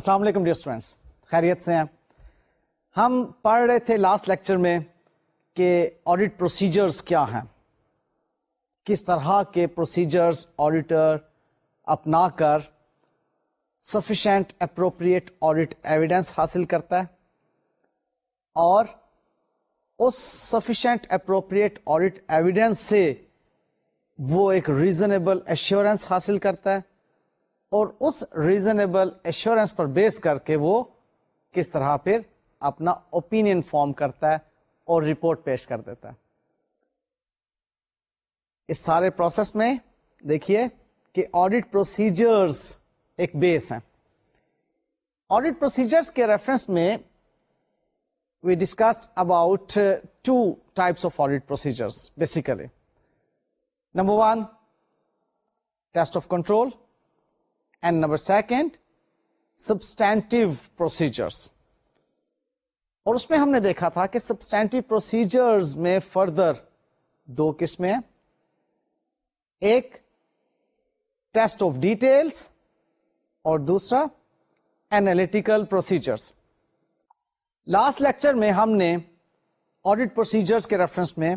السلام علیکم dear students خیریت سے ہیں؟ ہم پڑھ رہے تھے لاسٹ لیکچر میں کہ آڈیٹ پروسیجرز کیا ہیں۔ کس طرح کے پروسیجرز آڈیٹر اپنا کر سفیشینٹ اپروپریٹ آڈیٹ ایویڈینس حاصل کرتا ہے اور اس سفیشینٹ اپروپریٹ آڈیٹ ایویڈینس سے وہ ایک ریزنیبل ایشورینس حاصل کرتا ہے۔ اور اس ریزنیبل ایشورینس پر بیس کر کے وہ کس طرح پھر اپنا اوپین فارم کرتا ہے اور رپورٹ پیش کر دیتا ہے۔ اس سارے پروسیس میں دیکھیے کہ آڈیٹ پروسیجرز ایک بیس ہے آڈیٹ پروسیجرز کے ریفرنس میں we discussed about two types of audit procedures basically number one test of control and number second substantive procedures اور اس میں ہم نے دیکھا تھا کہ سبسٹینٹو پروسیجرز میں فردر دو قسمیں ایک ٹیسٹ آف ڈیٹیلس اور دوسرا اینالٹیکل پروسیجرس لاسٹ لیکچر میں ہم نے آڈیٹ پروسیجرز کے ریفرنس میں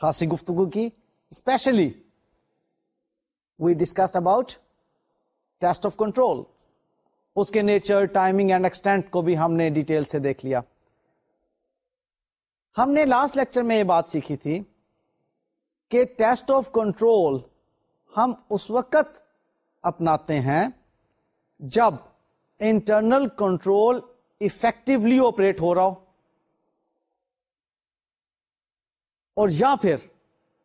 خاصی گفتگو کی۔ Specially we discussed about test of control. اس کے نیچر، ٹائمنگ اینڈ ایکسٹینٹ کو بھی ہم نے ڈیٹیل سے دیکھ لیا۔ ہم نے لاسٹ لیکچر میں یہ بات سیکھی تھی کہ ٹیسٹ آف کنٹرول ہم اس وقت اپناتے ہیں جب انٹرنل کنٹرول افیکٹولی آپریٹ ہو رہا ہو۔ اور یا پھر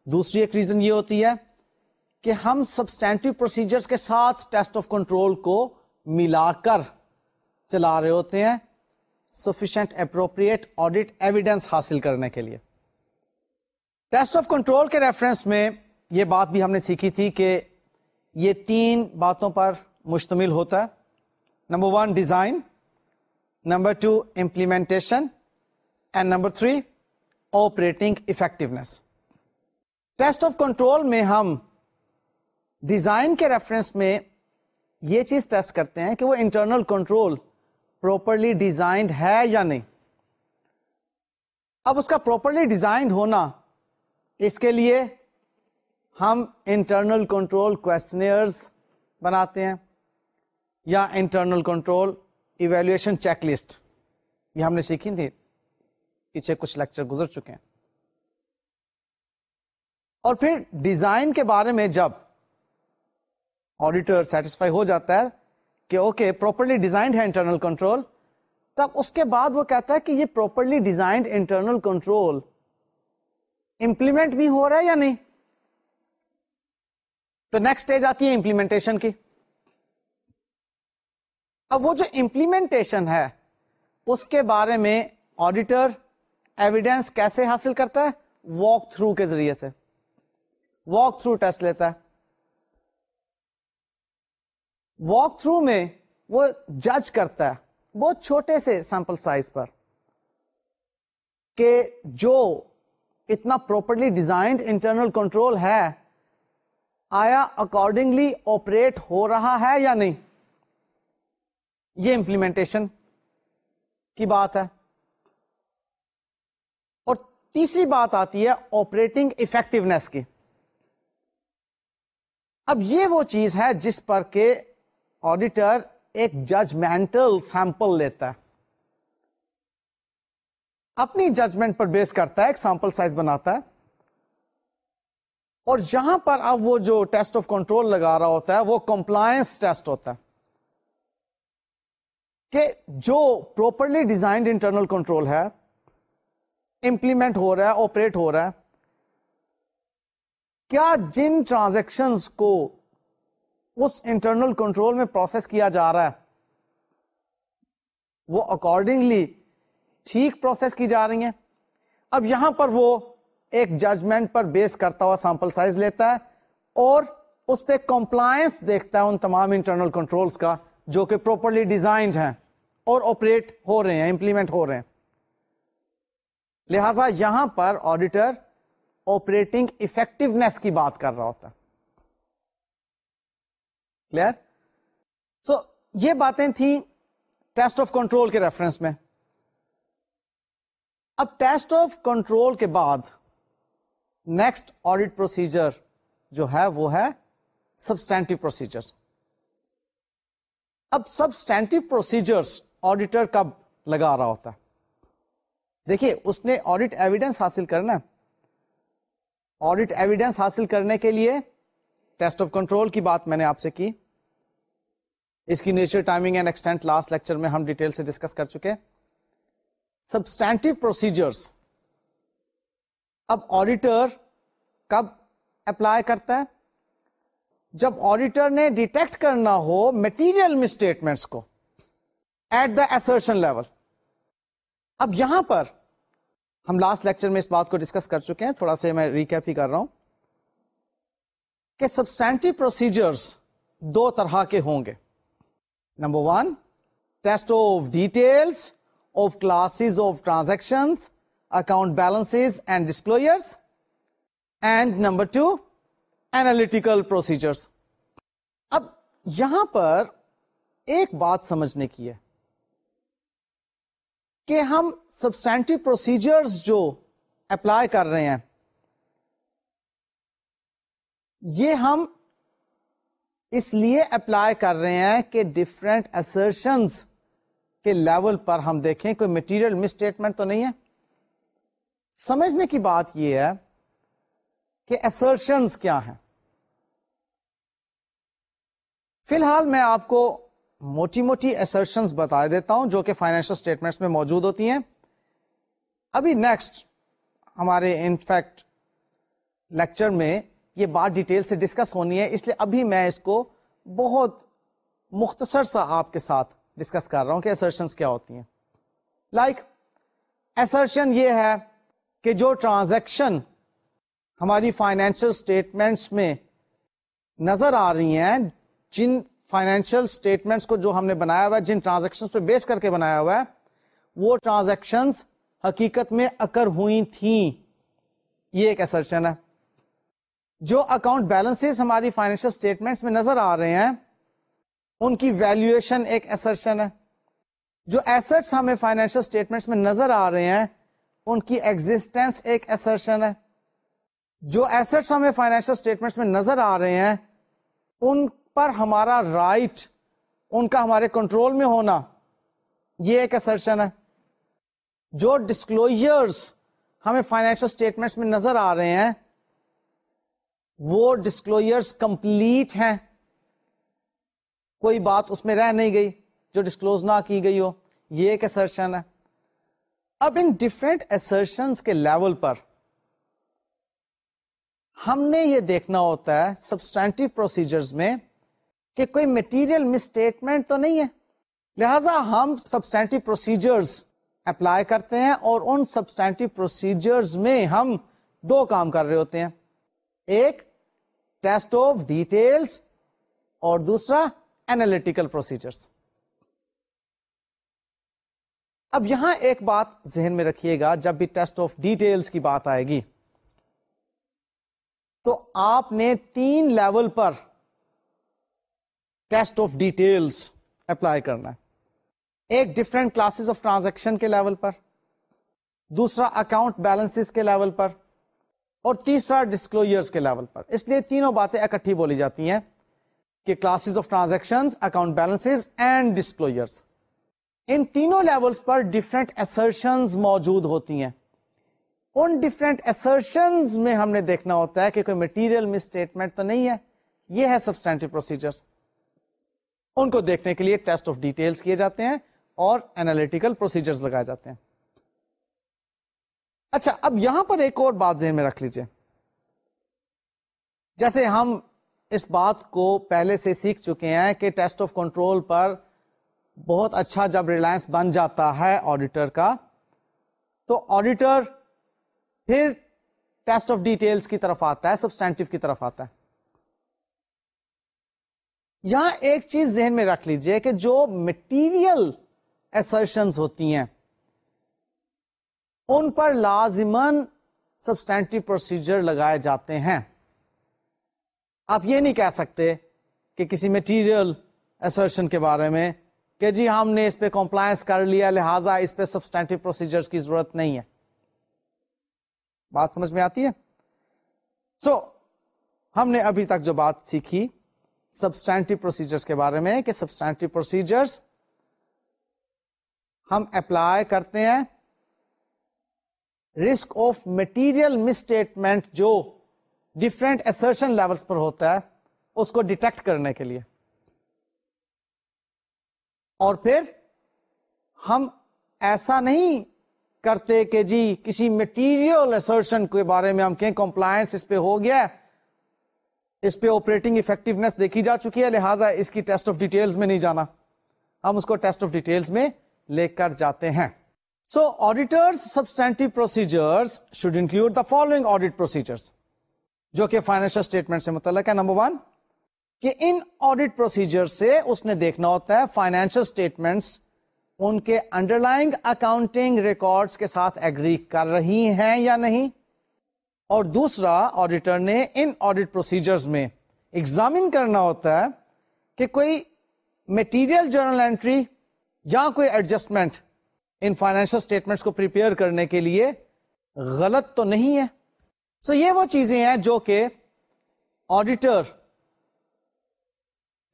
دوسری ایک ریزن یہ ہوتی ہے کہ ہم سبسٹینٹو پروسیجرز کے ساتھ ٹیسٹ آف کنٹرول کو ملا کر چلا رہے ہوتے ہیں سفیشینٹ اپروپریٹ آڈیٹ ایویڈینس حاصل کرنے کے لیے۔ ٹیسٹ آف کنٹرول کے ریفرنس میں یہ بات بھی ہم نے سیکھی تھی کہ یہ تین باتوں پر مشتمل ہوتا ہے۔ Number one design number two implementation and number three operating effectiveness test of control میں ہم ڈیزائن کے ریفرنس میں یہ چیز ٹیسٹ کرتے ہیں کہ وہ انٹرنل کنٹرول پروپرلی ڈیزائنڈ ہے یا نہیں۔ اب اس کا پروپرلی ڈیزائنڈ ہونا، اس کے لیے ہم انٹرنل کنٹرول کوشچنئرز بناتے ہیں یا internal control evaluation check list یہ ہم نے سیکھی تھی۔ پیچھے کچھ لیکچر گزر چکے ہیں۔ اور پھر ڈیزائن کے بارے میں جب آڈیٹر سیٹسفائی ہو جاتا ہے کہ اوکے پراپرلی ڈیزائنڈ ہے انٹرنل کنٹرول تب اس کے بعد وہ کہتا ہے کہ یہ properly designed internal control implement بھی ہو رہا ہے یا نہیں؟ تو نیکسٹ اسٹیج آتی ہے امپلیمنٹیشن کی. اب وہ جو امپلیمنٹیشن ہے، اس کے بارے میں آڈیٹر ایویڈینس کیسے حاصل کرتا ہے؟ واک تھرو کے ذریعے سے. واک تھرو ٹیسٹ لیتا ہے. واک تھرو میں وہ جج کرتا ہے، بہت چھوٹے سے سیمپل سائز پر، کہ جو اتنا پروپرلی ڈیزائنڈ انٹرنل کنٹرول ہے، آیا اکارڈنگلی آپریٹ ہو رہا ہے یا نہیں. یہ امپلیمنٹیشن کی بات ہے. اور تیسری بات آتی ہے آپریٹنگ افیکٹونیس کی. اب یہ وہ چیز ہے جس پر کہ آڈیٹر ایک ججمنٹل سیمپل لیتا ہے۔ اپنی ججمنٹ پر بیس کرتا ہے، ایک سیمپل سائز بناتا ہے۔ اور جہاں پر اب وہ جو ٹیسٹ آف کنٹرول لگا رہا ہوتا ہے، وہ کمپلائنس ٹیسٹ ہوتا ہے۔ کہ جو پروپرلی ڈیزائنڈ انٹرنل کنٹرول ہے امپلیمنٹ ہو رہا ہے آپریٹ ہو رہا ہے، کیا جن ٹرانزیکشن کو اس انٹرنل کنٹرول میں پروسیس کیا جا رہا ہے۔ وہ اکارڈنگلی ٹھیک پروسیس کی جا رہی ہیں۔ اب یہاں پر وہ ایک ججمنٹ پر بیس کرتا ہوا سیمپل سائز لیتا ہے اور اس پہ کمپلائنس دیکھتا ہے ان تمام انٹرنل کنٹرولز کا جو کہ پروپرلی ڈیزائنڈ ہیں اور آپریٹ ہو رہے ہیں امپلیمنٹ ہو رہے ہیں۔ لہذا یہاں پر آڈیٹر آپریٹنگ افیکٹونیس کی بات کر رہا ہوتا ہے۔ کلیئر سو یہ باتیں تھیں ٹیسٹ آف کنٹرول کے ریفرنس میں۔ اب ٹیسٹ آف کنٹرول کے بعد نیکسٹ آڈیٹ پروسیجر جو ہے وہ ہے سبسٹینٹو پروسیجرس اب سبسٹینٹو پروسیجرس آڈیٹر کب لگا رہا ہوتا ہے؟ دیکھیے، اس نے آڈیٹ ایویڈینس حاصل کرنا آڈیٹ ایویڈینس حاصل کرنے کے لیے ٹیسٹ آف کنٹرول کی بات میں نے آپ سے کی۔ اس کی nature timing and extent last lecture میں ہم ڈیٹیل سے ڈسکس کر چکے۔ سبسٹینٹو پروسیجرس اب آڈیٹر کب اپلائی کرتا ہے؟ جب آڈیٹر نے ڈیٹیکٹ کرنا ہو میٹیریل مسٹیٹمنٹس کو ایٹ دا ایسرشن لیول اب یہاں پر ہم لاسٹ لیکچر میں اس بات کو ڈسکس کر چکے ہیں۔ تھوڑا سا میں ریکیپ ہی کر رہا ہوں۔ کہ سبسٹینٹو پروسیجرس دو طرح کے ہوں گے۔ Number one, test of details of classes, of transaction account balance and disclosures and number two analytical procedures اب یہاں پر ایک بات سمجھنے کی ہے کہ ہم سبسٹینٹو پروسیجرز جو اپلائی کر رہے ہیں یہ ہم اس لیے اپلائی کر رہے ہیں کہ ڈفرینٹ اسرشنس کے لیول پر ہم دیکھیں، کوئی مٹیریل مسٹیٹمنٹ تو نہیں ہے۔ سمجھنے کی بات یہ ہے کہ اسرشنس کیا ہیں۔ فی الحال میں آپ کو موٹی موٹی ایسرشنس بتا دیتا ہوں جو کہ فائنینشل اسٹیٹمنٹس میں موجود ہوتی ہیں۔ ابھی نیکسٹ ہمارے انفیکٹ لیکچر میں یہ بات ڈیٹیل سے ڈسکس ہونی ہے اس لیے ابھی میں اس کو بہت مختصر سا آپ کے ساتھ ڈسکس کر رہا ہوں کہ ایسرشنس کیا ہوتی ہیں۔ لائک like, ایسرشن یہ ہے کہ جو ٹرانزیکشن ہماری فائنینشل اسٹیٹمنٹس میں نظر آ رہی ہیں جن فائنینشیل اسٹیٹمنٹس کو جو ہم نے بنایا ہوا ہے جن ٹرانزیکشن پہ بیس کر کے بنایا ہوا ہے وہ ٹرانزیکشن حقیقت میں اکر ہوئی تھیں۔ یہ ایک ایسرشن ہے۔ جو اکاؤنٹ بیلنس ہماری فائنینشیل اسٹیٹمنٹس میں نظر آ رہے ہیں، ان کی ویلویشن ایک ایسرشن ہے۔ جو ایسٹس ہمیں فائنینشیل اسٹیٹمنٹس میں نظر آ رہے ہیں، ان کی ایگزٹینس ایک ایسرشن ہے۔ جو ایسٹس ہمیں فائنینشیل اسٹیٹمنٹس میں نظر آ رہے ہیں، ان پر ہمارا رائٹ ان کا ہمارے کنٹرول میں ہونا، یہ ایک اسرشن ہے۔ جو ڈسکلوئرس ہمیں فائنینشل اسٹیٹمنٹس میں نظر آ رہے ہیں وہ ڈسکلوئرس کمپلیٹ ہیں۔ کوئی بات اس میں رہ نہیں گئی جو ڈسکلوز نہ کی گئی ہو۔ یہ ایک اسرشن ہے۔ اب ان ڈفرینٹ ایسرشنس کے لیول پر ہم نے یہ دیکھنا ہوتا ہے سبسٹینٹو پروسیجرز میں کہ کوئی مٹیریل مسٹیٹمنٹ تو نہیں ہے۔ لہذا ہم سبسٹینٹو پروسیجرز اپلائی کرتے ہیں اور ان سبسٹینٹو پروسیجرز میں ہم دو کام کر رہے ہوتے ہیں۔ ایک ٹیسٹ آف ڈیٹیلس اور دوسرا اینالٹیکل پروسیجرز اب یہاں ایک بات ذہن میں رکھیے گا، جب بھی ٹیسٹ آف ڈیٹیلس کی بات آئے گی، تو آپ نے تین لیول پر ٹیسٹ آف ڈیٹیلس اپلائی کرنا ہے۔ ایک ڈفرینٹ کلاسز آف ٹرانزیکشن کے لیول پر، دوسرا اکاؤنٹ بیلنس کے لیول پر اور تیسرا ڈسکلوئرس کے لیول پر۔ اس لیے تینوں باتیں اکٹھی بولی جاتی ہیں کہ classes of transaction account balance and disclosures ان تینوں لیولس پر ڈفرینٹ ایسرشن موجود ہوتی ہیں۔ ان ڈفرینٹ ایسرشن میں ہم نے دیکھنا ہوتا ہے کہ کوئی مٹیریل مسٹیٹمنٹ تو نہیں ہے، یہ ہے سبسٹینٹو پروسیجرس ان کو دیکھنے کے لیے ٹیسٹ آف ڈیٹیلس کیے جاتے ہیں اور اینالیٹیکل پروسیجر لگائے جاتے ہیں۔ اچھا اب یہاں پر ایک اور بات ذہن میں رکھ لیجیے جیسے ہم اس بات کو پہلے سے سیکھ چکے ہیں کہ ٹیسٹ آف کنٹرول پر بہت اچھا جب ریلائنس بن جاتا ہے آڈیٹر کا، تو آڈیٹر پھر ٹیسٹ آف ڈیٹیلس کی طرف آتا ہے سبسٹینٹو کی طرف آتا ہے۔ یہاں ایک چیز ذہن میں رکھ لیجیے کہ جو مٹیریل ایسرشنز ہوتی ہیں ان پر لازمن سبسٹینٹو پروسیجر لگائے جاتے ہیں۔ آپ یہ نہیں کہہ سکتے کہ کسی مٹیریل اسرشن کے بارے میں کہ جی ہم نے اس پہ کمپلائنس کر لیا لہذا اس پہ سبسٹینٹو پروسیجر کی ضرورت نہیں ہے۔ بات سمجھ میں آتی ہے؟ سو so, ہم نے ابھی تک جو بات سیکھی سبسٹینٹو پروسیجرز کے بارے میں کہ سبسٹینٹو پروسیجرز ہم اپلائی کرتے ہیں رسک آف مٹیریل مسٹیٹمنٹ جو ڈفرینٹ ایسرشن لیولس پر ہوتا ہے، اس کو ڈیٹیکٹ کرنے کے لیے۔ اور پھر ہم ایسا نہیں کرتے کہ جی کسی مٹیریل اسرشن کے بارے میں ہم کہیں کمپلائنس اس پہ ہو گیا اس پہ آپریٹنگ افیکٹونیس دیکھی جا چکی ہے، لہٰذا اس کی ٹیسٹ آف ڈیٹیلز میں نہیں جانا۔ ہم اس کو ٹیسٹ آف ڈیٹیلز میں لے کر جاتے ہیں۔ So auditor substantive procedure should include the following audit procedure جو کہ فائنینشیل اسٹیٹمنٹ سے متعلق ہے. نمبر ون کہ ان آڈیٹ پروسیجر سے اس نے دیکھنا ہوتا ہے فائنینشیل اسٹیٹمنٹس ان کے انڈر لائنگ اکاؤنٹنگ ریکارڈس کے ساتھ ایگری کر رہی ہیں یا نہیں. اور دوسرا آڈیٹر نے ان آڈیٹ پروسیجرز میں ایگزامن کرنا ہوتا ہے کہ کوئی میٹیریل جرنل اینٹری یا کوئی ایڈجسٹمنٹ ان فائنینشل اسٹیٹمنٹس کو پریپیئر کرنے کے لیے غلط تو نہیں ہے۔ سو so یہ وہ چیزیں ہیں جو کہ آڈیٹر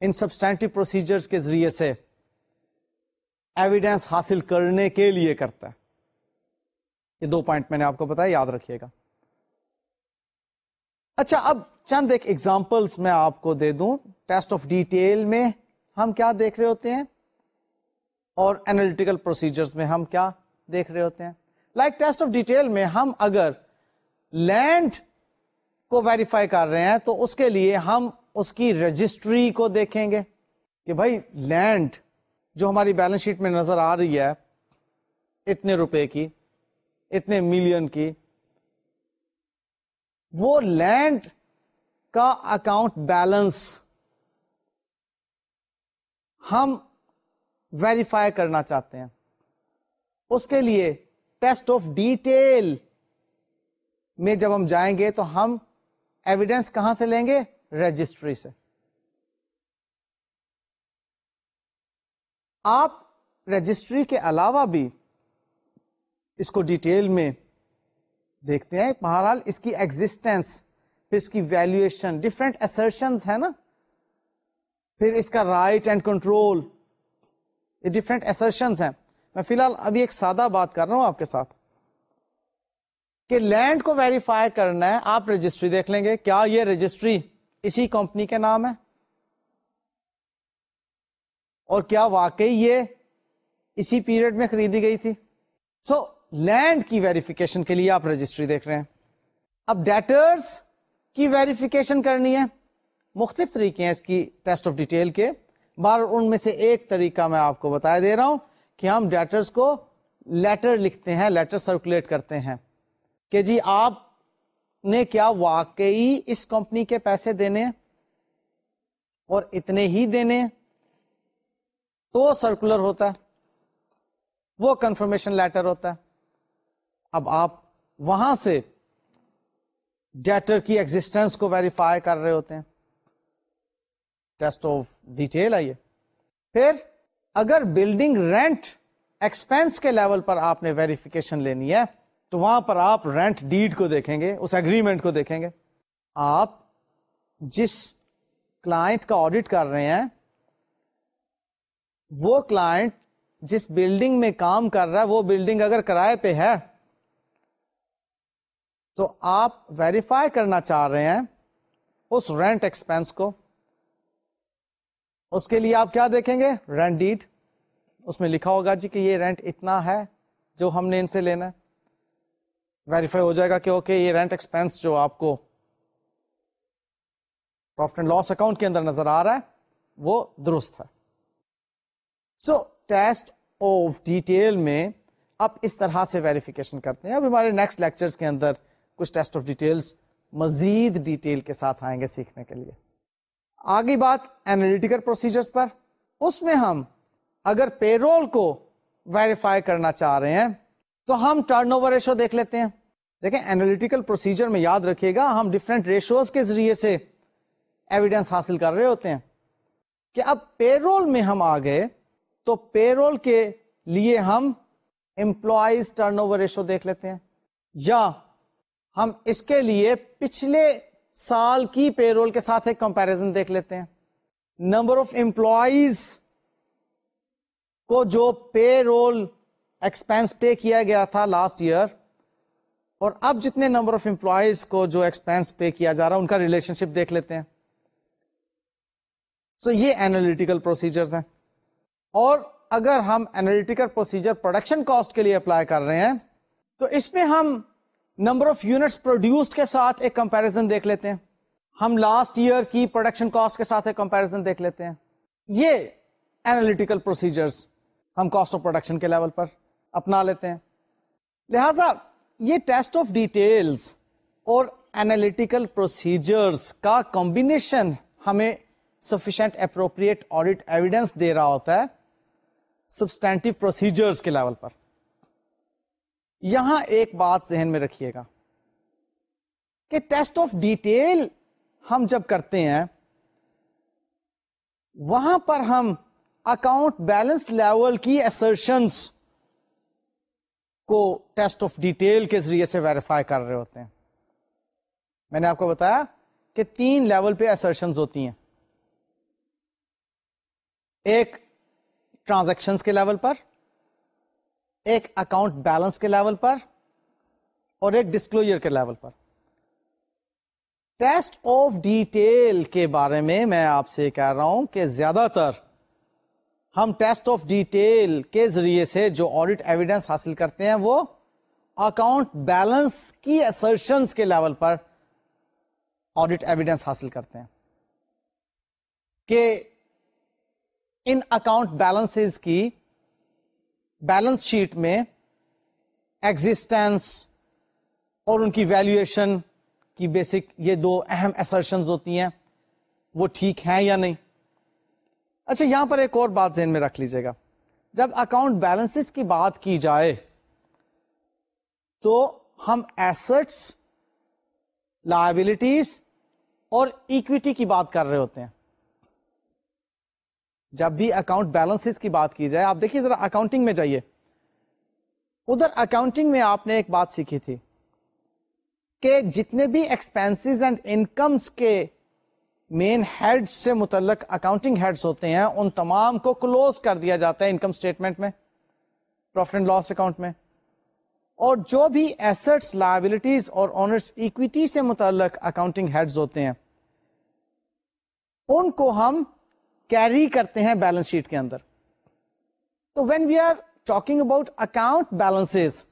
ان سبسٹینٹو پروسیجرز کے ذریعے سے ایویڈینس حاصل کرنے کے لیے کرتا ہے۔ یہ دو پوائنٹ میں نے آپ کو بتایا، یاد رکھیے گا۔ اچھا اب چند ایک ایگزامپلس میں آپ کو دے دوں۔ ٹیسٹ آف ڈیٹیل میں ہم کیا دیکھ رہے ہوتے ہیں؟ اور اینالیٹیکل پروسیجرز میں ہم کیا دیکھ رہے ہوتے ہیں؟ لائک ٹیسٹ آف ڈیٹیل میں ہم اگر لینڈ کو ویریفائی کر رہے ہیں تو اس کے لیے ہم اس کی رجسٹری کو دیکھیں گے کہ بھائی لینڈ جو ہماری بیلنس شیٹ میں نظر آ رہی ہے اتنے روپے کی، اتنے ملین کی، وہ لینڈ کا اکاؤنٹ بیلنس ہم ویریفائی کرنا چاہتے ہیں۔ اس کے لیے ٹیسٹ آف ڈیٹیل میں جب ہم جائیں گے تو ہم ایویڈینس کہاں سے لیں گے؟ رجسٹری سے۔ آپ رجسٹری کے علاوہ بھی اس کو ڈیٹیل میں دیکھتے ہیں۔ بہرحال اس کی ایگزٹینس پھر اس کی ویلویشن ڈفرینٹ ایسرشن ہے نا۔ پھر اس کا رائٹ اینڈ کنٹرول یہ ڈفرینٹ ایسرشن ہیں۔ میں فی الحال ابھی ایک سادہ بات کر رہا ہوں آپ کے ساتھ۔ کہ لینڈ کو ویریفائی کرنا ہے آپ رجسٹری دیکھ لیں گے۔ کیا یہ رجسٹری اسی کمپنی کے نام ہے؟ اور کیا واقعی یہ اسی پیریڈ میں خریدی گئی تھی؟ سو so, لینڈ کی ویریفیکیشن کے لیے آپ رجسٹری دیکھ رہے ہیں۔ اب ڈیٹرز کی ویریفیکیشن کرنی ہے۔ مختلف طریقے ہیں اس کی ٹیسٹ آف ڈیٹیل کے۔ بار ان میں سے ایک طریقہ میں آپ کو بتا دے رہا ہوں کہ ہم ڈیٹرز کو لیٹر لکھتے ہیں لیٹر سرکولیٹ کرتے ہیں کہ جی آپ نے کیا واقعی اس کمپنی کے پیسے دینے اور اتنے ہی دینے؟ تو سرکولر ہوتا ہے، وہ کنفرمیشن لیٹر ہوتا ہے۔ اب آپ وہاں سے ڈیٹر کی ایگزٹینس کو ویریفائی کر رہے ہوتے ہیں۔ ٹیسٹ آف ڈیٹیل آئیے۔ پھر اگر بلڈنگ رینٹ ایکسپینس کے لیول پر آپ نے ویریفیکیشن لینی ہے، تو وہاں پر آپ رینٹ ڈیڈ کو دیکھیں گے، اس اگریمنٹ کو دیکھیں گے۔ آپ جس کلائنٹ کا آڈیٹ کر رہے ہیں، وہ کلائنٹ جس بلڈنگ میں کام کر رہا ہے، وہ بلڈنگ اگر کرائے پہ ہے، تو آپ ویریفائی کرنا چاہ رہے ہیں اس رینٹ ایکسپینس کو۔ اس کے لیے آپ کیا دیکھیں گے؟ رینٹ ڈیڈ اس میں لکھا ہوگا جی کہ یہ رینٹ اتنا ہے جو ہم نے ان سے لینا ہے۔ ویریفائی ہو جائے گا کہ اوکے یہ رینٹ ایکسپینس جو آپ کو پروفٹ اینڈ لاس اکاؤنٹ کے اندر نظر آ رہا ہے، وہ درست ہے۔ سو ٹیسٹ آف ڈیٹیل میں آپ اس طرح سے ویریفیکیشن کرتے ہیں۔ اب ہمارے نیکسٹ لیکچر کے اندر کچھ ٹیسٹ آف ڈیٹیلس مزید ڈیٹیل کے ساتھ آئیں گے سیکھنے کے لیے۔ آگے بات اینالیٹیکل پروسیجرز پر۔ اس میں ہم اگر پے رول کو ویریفائی کرنا چاہ رہے ہیں، تو ہم ٹرن اوور ریشو دیکھ لیتے ہیں۔ دیکھیں اینالیٹیکل پروسیجر میں یاد رکھیے گا، ہم ڈفرینٹ ریشوز کے ذریعے سے ایویڈینس حاصل کر رہے ہوتے ہیں۔ کہ اب پے رول میں ہم آ گئے، تو پے رول کے لیے ہم امپلائیز ٹرن اوور ریشو دیکھ لیتے ہیں۔ یا ہم اس کے لیے پچھلے سال کی پے رول کے ساتھ ایک کمپیرزن دیکھ لیتے ہیں۔ نمبر آف امپلائیز کو جو پے رول ایکسپینس پے کیا گیا تھا لاسٹ ایئر اور اب جتنے نمبر آف امپلائیز کو جو ایکسپینس پے کیا جا رہا ہے، ان کا ریلیشن شپ دیکھ لیتے ہیں۔ سو so یہ اینالیٹیکل پروسیجرز ہیں۔ اور اگر ہم اینالیٹیکل پروسیجر پروڈکشن کاسٹ کے لیے اپلائی کر رہے ہیں، تو اس میں ہم نمبر آف یونٹس پروڈیوسڈ کے ساتھ ایک کمپیرزن دیکھ لیتے ہیں۔ ہم لاسٹ ایئر کی پروڈکشن کاسٹ کے ساتھ ایک کمپیرزن دیکھ لیتے ہیں۔ یہ اینالیٹیکل پروسیجرز ہم کاسٹ آف پروڈکشن کے لیول پر اپنا لیتے ہیں۔ لہذا یہ ٹیسٹ آف ڈیٹیلز اور اینالیٹیکل پروسیجرز کا کمبینیشن ہمیں سفیشینٹ اپروپریٹ آڈیٹ ایویڈینس دے رہا ہوتا ہے۔ سبسٹینٹو پروسیجرز کے لیول پر۔ یہاں ایک بات ذہن میں رکھیے گا کہ ٹیسٹ آف ڈیٹیل ہم جب کرتے ہیں، وہاں پر ہم اکاؤنٹ بیلنس لیول کی اسرشنس کو ٹیسٹ آف ڈیٹیل کے ذریعے سے ویریفائی کر رہے ہوتے ہیں۔ میں نے آپ کو بتایا کہ تین لیول پہ اسرشن ہوتی ہیں۔ ایک ٹرانزیکشن کے لیول پر ایک اکاؤنٹ بیلنس کے لیول پر اور ایک ڈسکلوجر کے لیول پر۔ ٹیسٹ آف ڈیٹیل کے بارے میں میں آپ سے کہہ رہا ہوں کہ زیادہ تر ہم ٹیسٹ آف ڈیٹیل کے ذریعے سے جو آڈیٹ ایویڈینس حاصل کرتے ہیں وہ اکاؤنٹ بیلنس کی اسرشنس کے لیول پر آڈیٹ ایویڈینس حاصل کرتے ہیں۔ کہ ان اکاؤنٹ بیلنس کی بیلنس شیٹ میں ایگزٹینس اور ان کی ویلویشن کی بیسک یہ دو اہم ایسرشن ہوتی ہیں۔ وہ ٹھیک ہیں یا نہیں؟ اچھا یہاں پر ایک اور بات ذہن میں رکھ لیجیے گا۔ جب اکاؤنٹ بیلنس کی بات کی جائے، تو ہم ایسٹس لائبلٹیز اور اکویٹی کی بات کر رہے ہوتے ہیں۔ جب بھی اکاؤنٹ بیلنس کی بات کی جائے، آپ دیکھیے ذرا اکاؤنٹنگ میں جائیے۔ ادھر اکاؤنٹنگ میں آپ نے ایک بات سیکھی تھی کہ جتنے بھی ایکسپینس اینڈ انکمس کے مین ہیڈ سے متعلق اکاؤنٹنگ ہیڈس ہوتے ہیں، ان تمام کو کلوز کر دیا جاتا ہے انکم اسٹیٹمنٹ میں پروفٹ اینڈ لاس اکاؤنٹ میں۔ اور جو بھی ایسٹس لائبلٹیز اور اونرس اکویٹی سے متعلق اکاؤنٹنگ ہیڈز ہوتے ہیں، ان کو ہم کیری کرتے ہیں بیلنس شیٹ کے اندر۔ تو when we are talking about account balance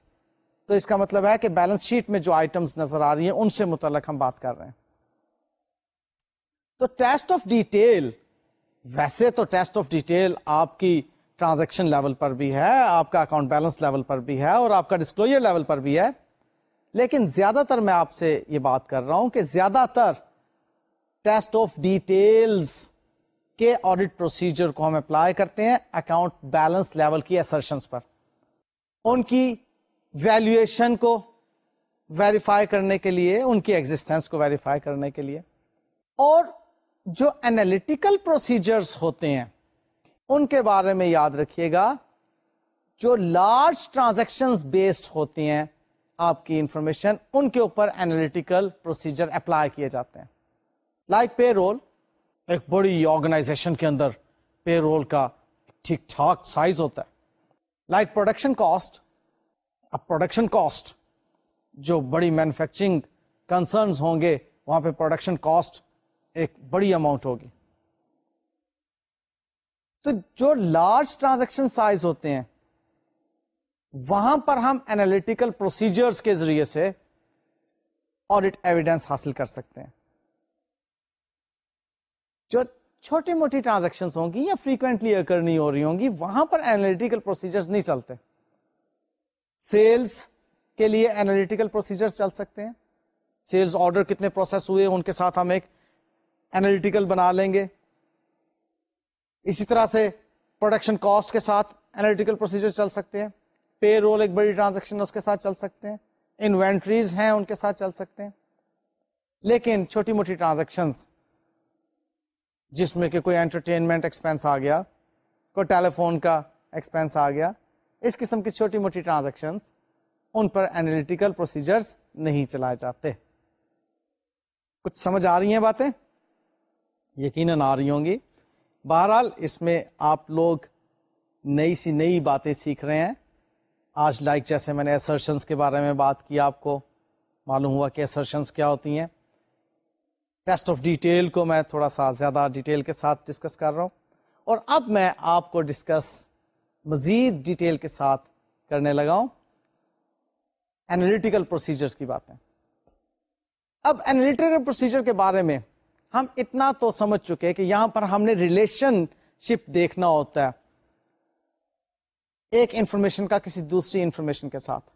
تو اس کا مطلب ہے کہ بیلنس شیٹ میں جو آئٹمس نظر آ رہی ہیں، ان سے متعلق ہم بات کر رہے ہیں۔ تو ٹیسٹ آف ڈیٹیل ویسے تو ٹیسٹ آف ڈیٹیل آپ کی ٹرانزیکشن لیول پر بھی ہے، آپ کا اکاؤنٹ بیلنس لیول پر بھی ہے اور آپ کا ڈسکلوجر لیول پر بھی ہے۔ لیکن زیادہ تر میں آپ سے یہ بات کر رہا ہوں کہ زیادہ تر ٹیسٹ آف ڈیٹیلز کے آڈیٹ پروسیجر کو ہم اپلائی کرتے ہیں اکاؤنٹ بیلنس لیول کی اسرشنس پر۔ ان کی ویلویشن کو ویریفائی کرنے کے لیے، ان کی ایگزٹینس کو ویریفائی کرنے کے لیے۔ اور جو اینالیٹیکل پروسیجرز ہوتے ہیں، ان کے بارے میں یاد رکھیے گا، جو لارج ٹرانزیکشن بیسڈ ہوتی ہیں، آپ کی انفارمیشن ان کے اوپر اینالیٹیکل پروسیجر اپلائی کیے جاتے ہیں۔ لائک پے رول ایک بڑی آرگنائزیشن کے اندر پے رول کا ٹھیک ٹھاک سائز ہوتا ہے۔ لائک پروڈکشن کاسٹ اب پروڈکشن کاسٹ جو بڑی مینوفیکچرنگ کنسرنز ہوں گے، وہاں پہ پروڈکشن کاسٹ ایک بڑی اماؤنٹ ہوگی۔ تو جو لارج ٹرانزیکشن سائز ہوتے ہیں، وہاں پر ہم اینالیٹیکل پروسیجرز کے ذریعے سے آڈیٹ ایویڈینس حاصل کر سکتے ہیں۔ جو چھوٹی موٹی ٹرانزیکشن ہوں گی یا فریکوینٹلی اکر نہیں ہو رہی ہوں گی، وہاں پر اینالیٹیکل پروسیجر نہیں چلتے۔ سیلس کے لیے اینالیٹیکل پروسیجر چل سکتے ہیں۔ سیلس آرڈر کتنے پروسیس ہوئے، ان کے ساتھ ہم ایک اینالیٹیکل بنا لیں گے۔ اسی طرح سے پروڈکشن کاسٹ کے ساتھ اینالیٹیکل پروسیجر چل سکتے ہیں۔ پے رول ایک بڑی ٹرانزیکشن اس کے ساتھ چل سکتے ہیں۔ انوینٹریز ہیں، ان کے ساتھ چل سکتے ہیں۔ لیکن چھوٹی موٹی ٹرانزیکشن جس میں کہ کوئی انٹرٹینمنٹ ایکسپینس آ گیا، کوئی ٹیلی فون کا ایکسپینس آ گیا، اس قسم کی چھوٹی موٹی ٹرانزیکشن ان پر اینالیٹیکل پروسیجرز نہیں چلائے جاتے۔ کچھ سمجھ آ رہی ہیں باتیں؟ یقیناً آ رہی ہوں گی۔ بہرحال اس میں آپ لوگ نئی سی نئی باتیں سیکھ رہے ہیں۔ آج لائک جیسے میں نے اسرشنس کے بارے میں بات کی آپ کو، معلوم ہوا کہ اسرشنس کیا ہوتی ہیں۔ ٹیسٹ آف ڈیٹیل کو میں تھوڑا سا زیادہ ڈیٹیل کے ساتھ ڈسکس کر رہا ہوں۔ اور اب میں آپ کو ڈسکس مزید ڈیٹیل کے ساتھ کرنے لگا ہوں۔ اینالیٹیکل پروسیجرز کی باتیں۔ اب اینالیٹیکل پروسیجر کے بارے میں ہم اتنا تو سمجھ چکے کہ یہاں پر ہم نے ریلیشن شپ دیکھنا ہوتا ہے۔ ایک انفارمیشن کا کسی دوسری انفارمیشن کے ساتھ۔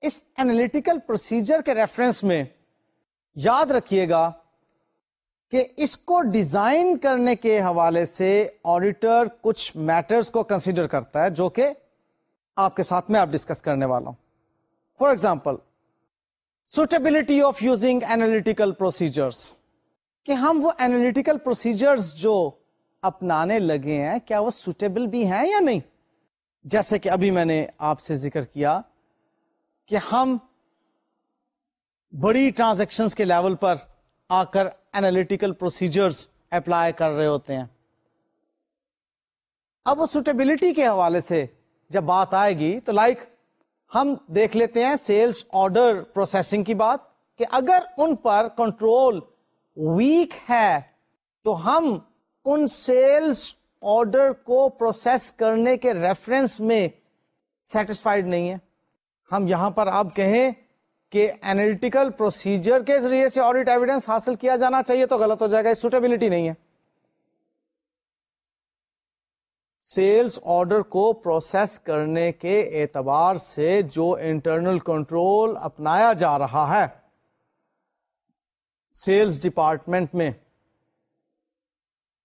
اس اینالیٹیکل پروسیجر کے ریفرنس میں یاد رکھیے گا کہ اس کو ڈیزائن کرنے کے حوالے سے آڈیٹر کچھ میٹرز کو کنسیڈر کرتا ہے جو کہ آپ کے ساتھ میں آپ ڈسکس کرنے والا ہوں۔ For example suitability of using analytical procedures کہ ہم وہ اینالیٹیکل پروسیجرز جو اپنانے لگے ہیں، کیا وہ سوٹیبل بھی ہیں یا نہیں؟ جیسے کہ ابھی میں نے آپ سے ذکر کیا کہ ہم بڑی ٹرانزیکشن کے لیول پر آ کر اینالیٹیکل پروسیجرز اپلائی کر رہے ہوتے ہیں۔ اب وہ سوٹیبلٹی کے حوالے سے جب بات آئے گی تو لائک ہم دیکھ لیتے ہیں سیلس آرڈر پروسیسنگ کی بات کہ اگر ان پر کنٹرول ویک ہے تو ہم ان سیلس آرڈر کو پروسیس کرنے کے ریفرنس میں سیٹسفائڈ نہیں ہے ہم یہاں پر آپ کہیں کہ اینالٹیکل پروسیجر کے ذریعے سے آڈیٹ ایویڈنس حاصل کیا جانا چاہیے تو غلط ہو جائے گا سوٹیبلٹی نہیں ہے۔ سیلس آرڈر کو پروسیس کرنے کے اعتبار سے جو انٹرنل کنٹرول اپنایا جا رہا ہے سیلس ڈپارٹمنٹ میں،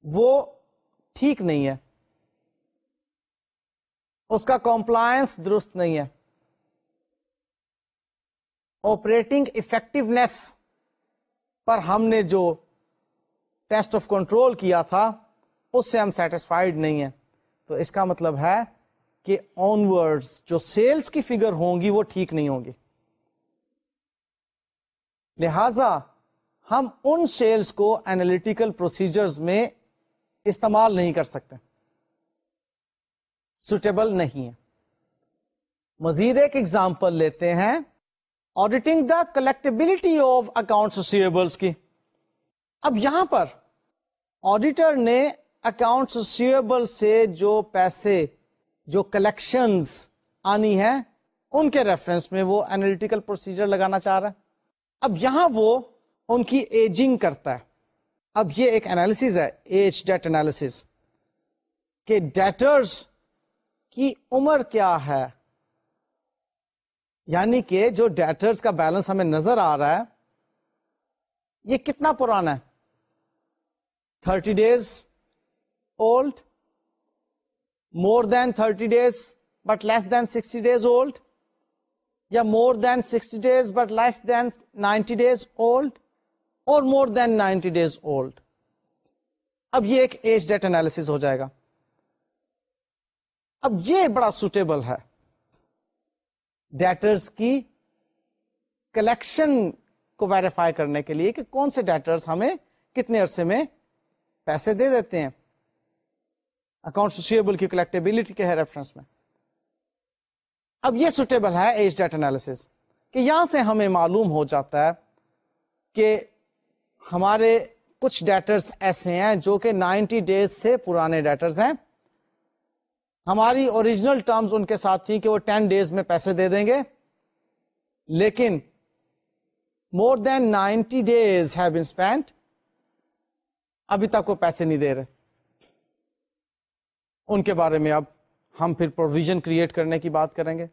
وہ ٹھیک نہیں ہے۔ اس کا کمپلائنس درست نہیں ہے۔ آپریٹنگ افیکٹونیس پر ہم نے جو ٹیسٹ آف کنٹرول کیا تھا، اس سے ہم سیٹسفائڈ نہیں ہیں۔ تو اس کا مطلب ہے کہ آن ورڈ جو سیلس کی فگر ہوں گی وہ ٹھیک نہیں ہوں گی۔ لہذا ہم ان سیلس کو اینالیٹیکل پروسیجرز میں استعمال نہیں کر سکتے۔ سوٹیبل نہیں ہے مزید ایک ایگزامپل لیتے ہیں۔ Auditing the collectibility of account receivables کی اب یہاں پر آڈیٹر نے اکاؤنٹ ریسیویبل سے جو پیسے جو کلیکشنز آنی ہے ان کے ریفرنس میں وہ اینالیٹیکل پروسیجر لگانا چاہ رہا ہے اب یہاں وہ ان کی ایجنگ کرتا ہے اب یہ ایک اینالس ہے ایج ڈیٹ اینالس کہ ڈیٹرز کی عمر کیا ہے یعنی کہ جو ڈیٹرز کا بیلنس ہمیں نظر آ رہا ہے، یہ کتنا پرانا ہے؟ Thirty days old more than thirty days but less than sixty days old یا more than sixty days but less than ninety days old اور more than ninety days old اب یہ ایک ایج ڈیٹ انالیس ہو جائے گا۔ اب یہ بڑا suitable ہے۔ ڈیٹرز کی کلیکشن کو ویریفائی کرنے کے لیے کہ کون سے ڈیٹرز ہمیں کتنے عرصے میں پیسے دے دیتے ہیں۔ اکاؤنٹ ریسیبل کی کلیکٹیبلٹی کے ہے ریفرنس میں۔ اب یہ سوٹیبل ہے ایج ڈیٹ انالیس کہ یہاں سے ہمیں معلوم ہو جاتا ہے کہ ہمارے کچھ ڈیٹرز ایسے ہیں جو کہ نائنٹی ڈیز سے پرانے ڈیٹرز ہیں۔ ہماری اوریجنل ٹرمز ان کے ساتھ تھی کہ وہ ٹین ڈیز میں پیسے دے دیں گے۔ لیکن more than ninety days have been spend ابھی تک وہ پیسے نہیں دے رہے۔ ان کے بارے میں اب ہم پھر پروویژن کریٹ کرنے کی بات کریں گے۔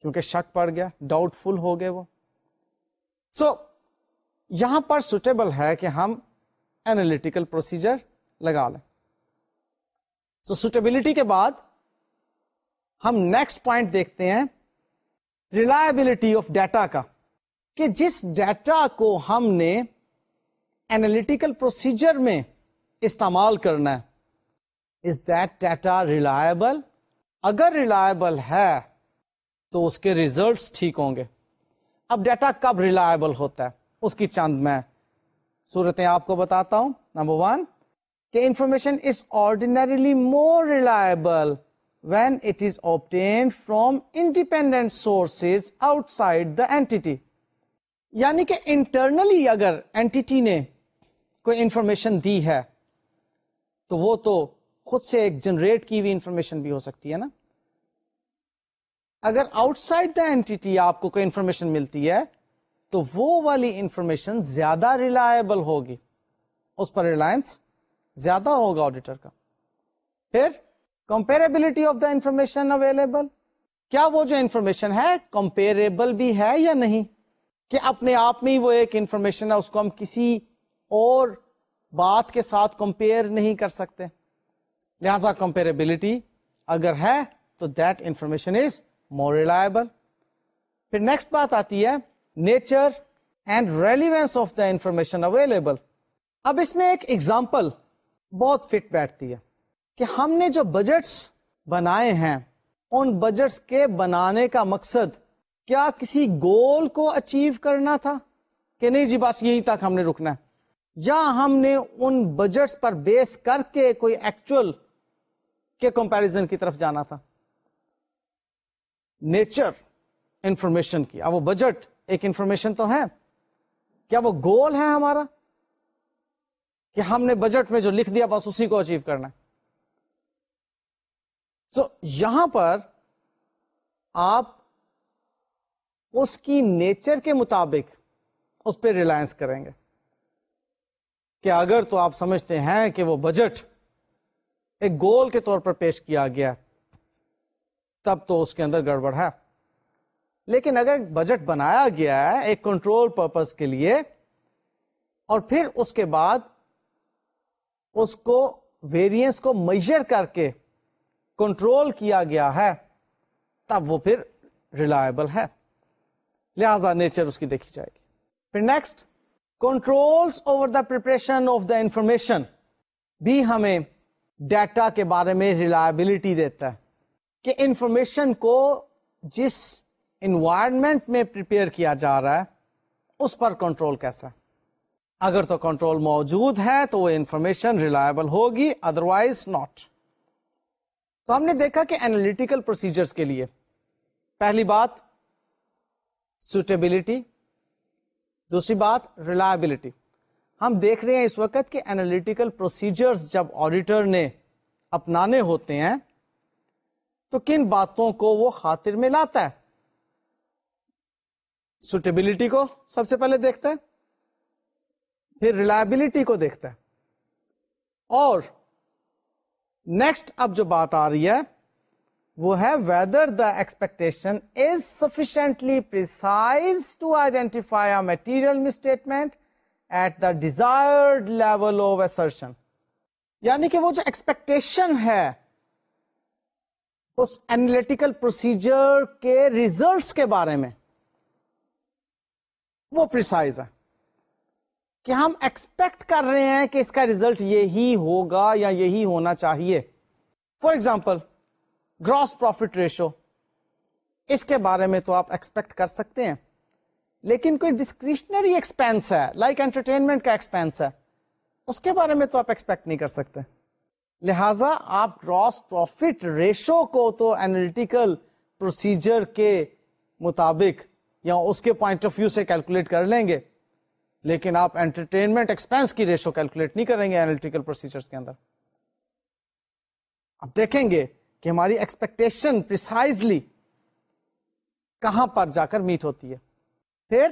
کیونکہ شک پڑ گیا ڈاؤٹ فل ہو گئے وہ۔ سو so, یہاں پر سوٹیبل ہے کہ ہم اینالیٹیکل پروسیجر لگا لیں۔ سو سوٹیبلٹی کے بعد ہم نیکسٹ پوائنٹ دیکھتے ہیں ریلائبلٹی آف ڈیٹا کا کہ جس ڈیٹا کو ہم نے اینالیٹیکل پروسیجر میں استعمال کرنا ہے از دیٹ ڈیٹا ریلائبل اگر ریلائبل ہے تو اس کے ریزلٹس ٹھیک ہوں گے۔ اب ڈیٹا کب ریلائبل ہوتا ہے؟ اس کی چند میں صورتیں آپ کو بتاتا ہوں۔ نمبر ون کہ information is ordinarily more reliable when it is obtained from independent sources outside the entity یعنی کہ انٹرنلی اگر اینٹی نے کوئی انفارمیشن دی ہے، تو وہ تو خود سے ایک جنریٹ کی ہوئی انفارمیشن بھی ہو سکتی ہے نا؟ اگر آؤٹ سائڈ دا اینٹی آپ کو کوئی انفارمیشن ملتی ہے، تو وہ والی انفارمیشن زیادہ ریلائبل ہوگی. اس پر ریلائنس زیادہ ہوگا آڈیٹر کا۔ پھر comparability of the information available کیا وہ جو انفارمیشن ہے کمپیریبل بھی ہے یا نہیں؟ کہ اپنے آپ میں ہی وہ ایک انفارمیشن ہے، اس کو ہم کسی اور بات کے ساتھ کمپیئر نہیں کر سکتے۔ لہذا کمپیریبلٹی اگر ہے تو that information is more reliable پھر نیکسٹ بات آتی ہے nature and relevance of the information available اب اس میں ایک ایگزامپل بہت فٹ بیٹھتی ہے کہ ہم نے جو بجٹس بنائے ہیں، ان بجٹس کے بنانے کا مقصد کیا کسی گول کو اچیو کرنا تھا؟ کہ نہیں جی بس یہی تک ہم نے رکنا ہے۔ یا ہم نے ان بجٹس پر بیس کر کے کوئی ایکچوئل کے کمپیرزن کی طرف جانا تھا؟ نیچر انفارمیشن کی۔ اب وہ بجٹ ایک انفارمیشن تو ہے۔ کیا وہ گول ہے ہمارا؟ کہ ہم نے بجٹ میں جو لکھ دیا بس اسی کو اچیو کرنا ہے۔ سو so, یہاں پر آپ اس کی نیچر کے مطابق اس پہ ریلائنس کریں گے۔ کہ اگر تو آپ سمجھتے ہیں کہ وہ بجٹ ایک گول کے طور پر پیش کیا گیا تب تو اس کے اندر گڑبڑ ہے۔ لیکن اگر بجٹ بنایا گیا ہے ایک کنٹرول پرپز کے لیے اور پھر اس کے بعد اس کو ویریئنس کو میجر کر کے کنٹرول کیا گیا ہے، تب وہ پھر ریلائبل ہے۔ لہذا نیچر اس کی دیکھی جائے گی۔ پھر next control over the preparation of the information بھی ہمیں ڈیٹا کے بارے میں ریلائبلٹی دیتا ہے کہ انفارمیشن کو جس انوائرمنٹ میں پریپیئر کیا جا رہا ہے، اس پر کنٹرول کیسا ہے۔ اگر تو کنٹرول موجود ہے تو وہ انفارمیشن ریلائبل ہوگی ادروائز ناٹ تو ہم نے دیکھا کہ اینالیٹیکل پروسیجرز کے لیے پہلی بات سوٹیبلٹی دوسری بات ریلائبلٹی ہم دیکھ رہے ہیں اس وقت کہ اینالیٹیکل پروسیجرز جب آڈیٹر نے اپنانے ہوتے ہیں، تو کن باتوں کو وہ خاطر میں لاتا ہے؟ سوٹیبلٹی کو سب سے پہلے دیکھتا ہے۔ پھر ریلائبلٹی کو دیکھتا ہے۔ اور نیکسٹ اب جو بات آ رہی ہے، وہ ہے whether the expectation is sufficiently precise to identify material misstatement at the desired level of assertion یعنی کہ وہ جو ایکسپیکٹیشن ہے، اس اینالیٹیکل پروسیجر کے ریزلٹس کے بارے میں، وہ پرسائز ہے۔ کہ ہم ایکسپیکٹ کر رہے ہیں کہ اس کا ریزلٹ یہی ہوگا یا یہی ہونا چاہیے۔ For example gross profit ratio اس کے بارے میں تو آپ ایکسپیکٹ کر سکتے ہیں۔ لیکن کوئی ڈسکریشنری ایکسپینس ہے لائک انٹرٹینمنٹ کا ایکسپینس ہے، اس کے بارے میں تو آپ ایکسپیکٹ نہیں کر سکتے۔ لہذا آپ گراس پروفٹ ریشو کو تو اینالٹیکل پروسیجر کے مطابق یا اس کے پوائنٹ آف ویو سے کیلکولیٹ کر لیں گے۔ لیکن آپ انٹرٹینمنٹ ایکسپینس کی ریشو کیلکولیٹ نہیں کریں گے اینالٹیکل پروسیجر کے اندر۔ اب دیکھیں گے کہ ہماری ایکسپیکٹیشن پرسائزلی کہاں پر جا کر میٹ ہوتی ہے۔ پھر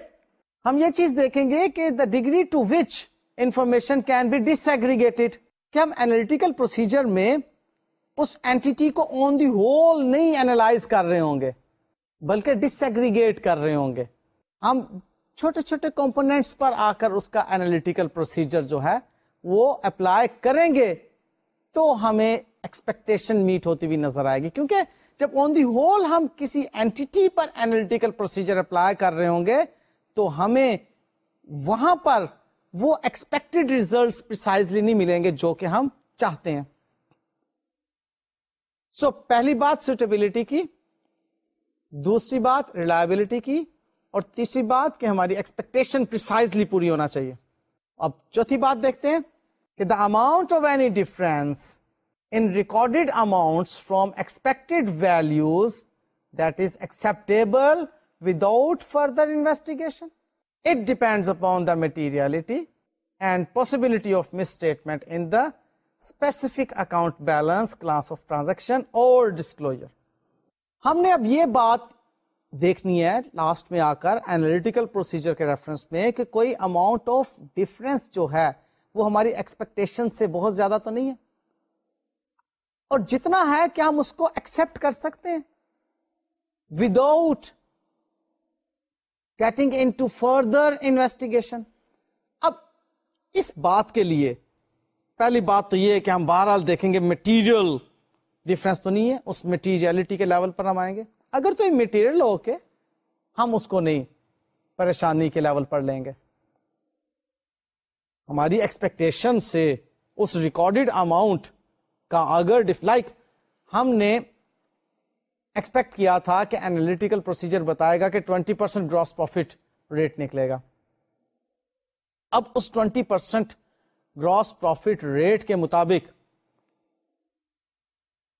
ہم یہ چیز دیکھیں گے کہ the degree to which information can be disaggregated کہ ہم اینالٹیکل پروسیجر میں اس اینٹی کو آن دی ہول نہیں اینالائز کر رہے ہوں گے، بلکہ ڈس ایگریگیٹ کر رہے ہوں گے۔ ہم چھوٹے چھوٹے کمپونیٹس پر آ کر اس کا اینالیٹیکل پروسیجر جو ہے وہ اپلائی کریں گے تو ہمیں ایکسپیکٹیشن میٹ ہوتی ہوئی نظر آئے گی۔ کیونکہ جب آن دی ہول ہم کسی اینٹی پر اینالیٹیکل پروسیجر اپلائی کر رہے ہوں گے تو ہمیں وہاں پر وہ ایکسپیکٹڈ ریزلٹ پرسائزلی نہیں ملیں گے جو کہ ہم چاہتے ہیں۔ سو so, پہلی بات سوٹیبلٹی کی دوسری بات ریلائبلٹی کی اور تیسری بات کہ ہماری ایکسپیکٹیشن پرسائزلی پوری ہونا چاہیے۔ اب چوتھی بات دیکھتے ہیں کہ the amount of any difference in recorded amount from expected values that is acceptable without further investigation it depends upon the materiality and possibility of misstatement in the specific account balance class of transaction اور disclosure ہم نے اب یہ بات دیکھنی ہے last میں آ کر اینالیٹیکل پروسیجر کے ریفرنس میں کہ کوئی اماؤنٹ آف ڈفرینس جو ہے وہ ہماری ایکسپیکٹیشن سے بہت زیادہ تو نہیں ہے۔ اور جتنا ہے کیا ہم اس کو ایکسپٹ کر سکتے ہیں؟ Without getting into further investigation اب اس بات کے لیے پہلی بات تو یہ ہے کہ ہم بہرحال دیکھیں گے مٹیریل ڈفرینس تو نہیں ہے، اس مٹیریلٹی کے لیول پر ہم آئیں گے۔ اگر تو مٹیریل ہو کے ہم اس کو نہیں، پریشانی کے لیول پر لیں گے۔ ہماری ایکسپیکٹیشن سے اس ریکارڈیڈ اماؤنٹ کا اگر ڈف لائک ہم نے ایکسپیکٹ کیا تھا کہ اینالیٹیکل پروسیجر بتائے گا کہ 20% پرسینٹ گراس پروفٹ ریٹ نکلے گا۔ اب اس 20% پرسینٹ گراس پروفٹ ریٹ کے مطابق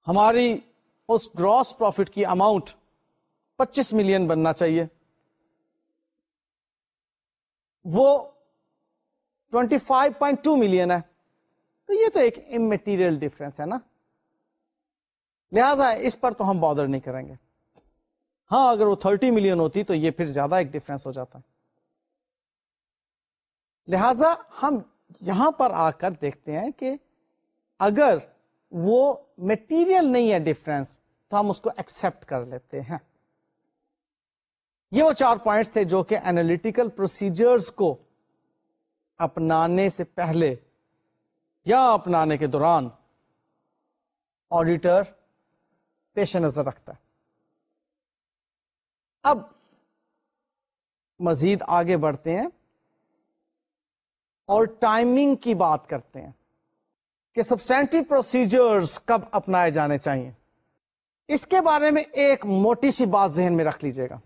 ہماری اس گراس پروفٹ کی اماؤنٹ پچیس ملین بننا چاہیے۔ وہ twenty five point two million ہے۔ تو یہ تو ایک امٹیریل ڈفرینس ہے نا۔ لہذا اس پر تو ہم بادر نہیں کریں گے۔ ہاں اگر وہ تھرٹی ملین ہوتی تو یہ پھر زیادہ ایک ڈفرینس ہو جاتا۔ ہے لہذا ہم یہاں پر آ کر دیکھتے ہیں کہ اگر وہ میٹیریل نہیں ہے ڈفرینس تو ہم اس کو ایکسپٹ کر لیتے ہیں۔ یہ وہ چار پوائنٹس تھے جو کہ اینالیٹیکل پروسیجرز کو اپنانے سے پہلے یا اپنانے کے دوران آڈیٹر پیش نظر رکھتا ہے۔ اب مزید آگے بڑھتے ہیں اور ٹائمنگ کی بات کرتے ہیں کہ سبسٹینٹو پروسیجرز کب اپنائے جانے چاہیے اس کے بارے میں ایک موٹی سی بات ذہن میں رکھ لیجیے گا۔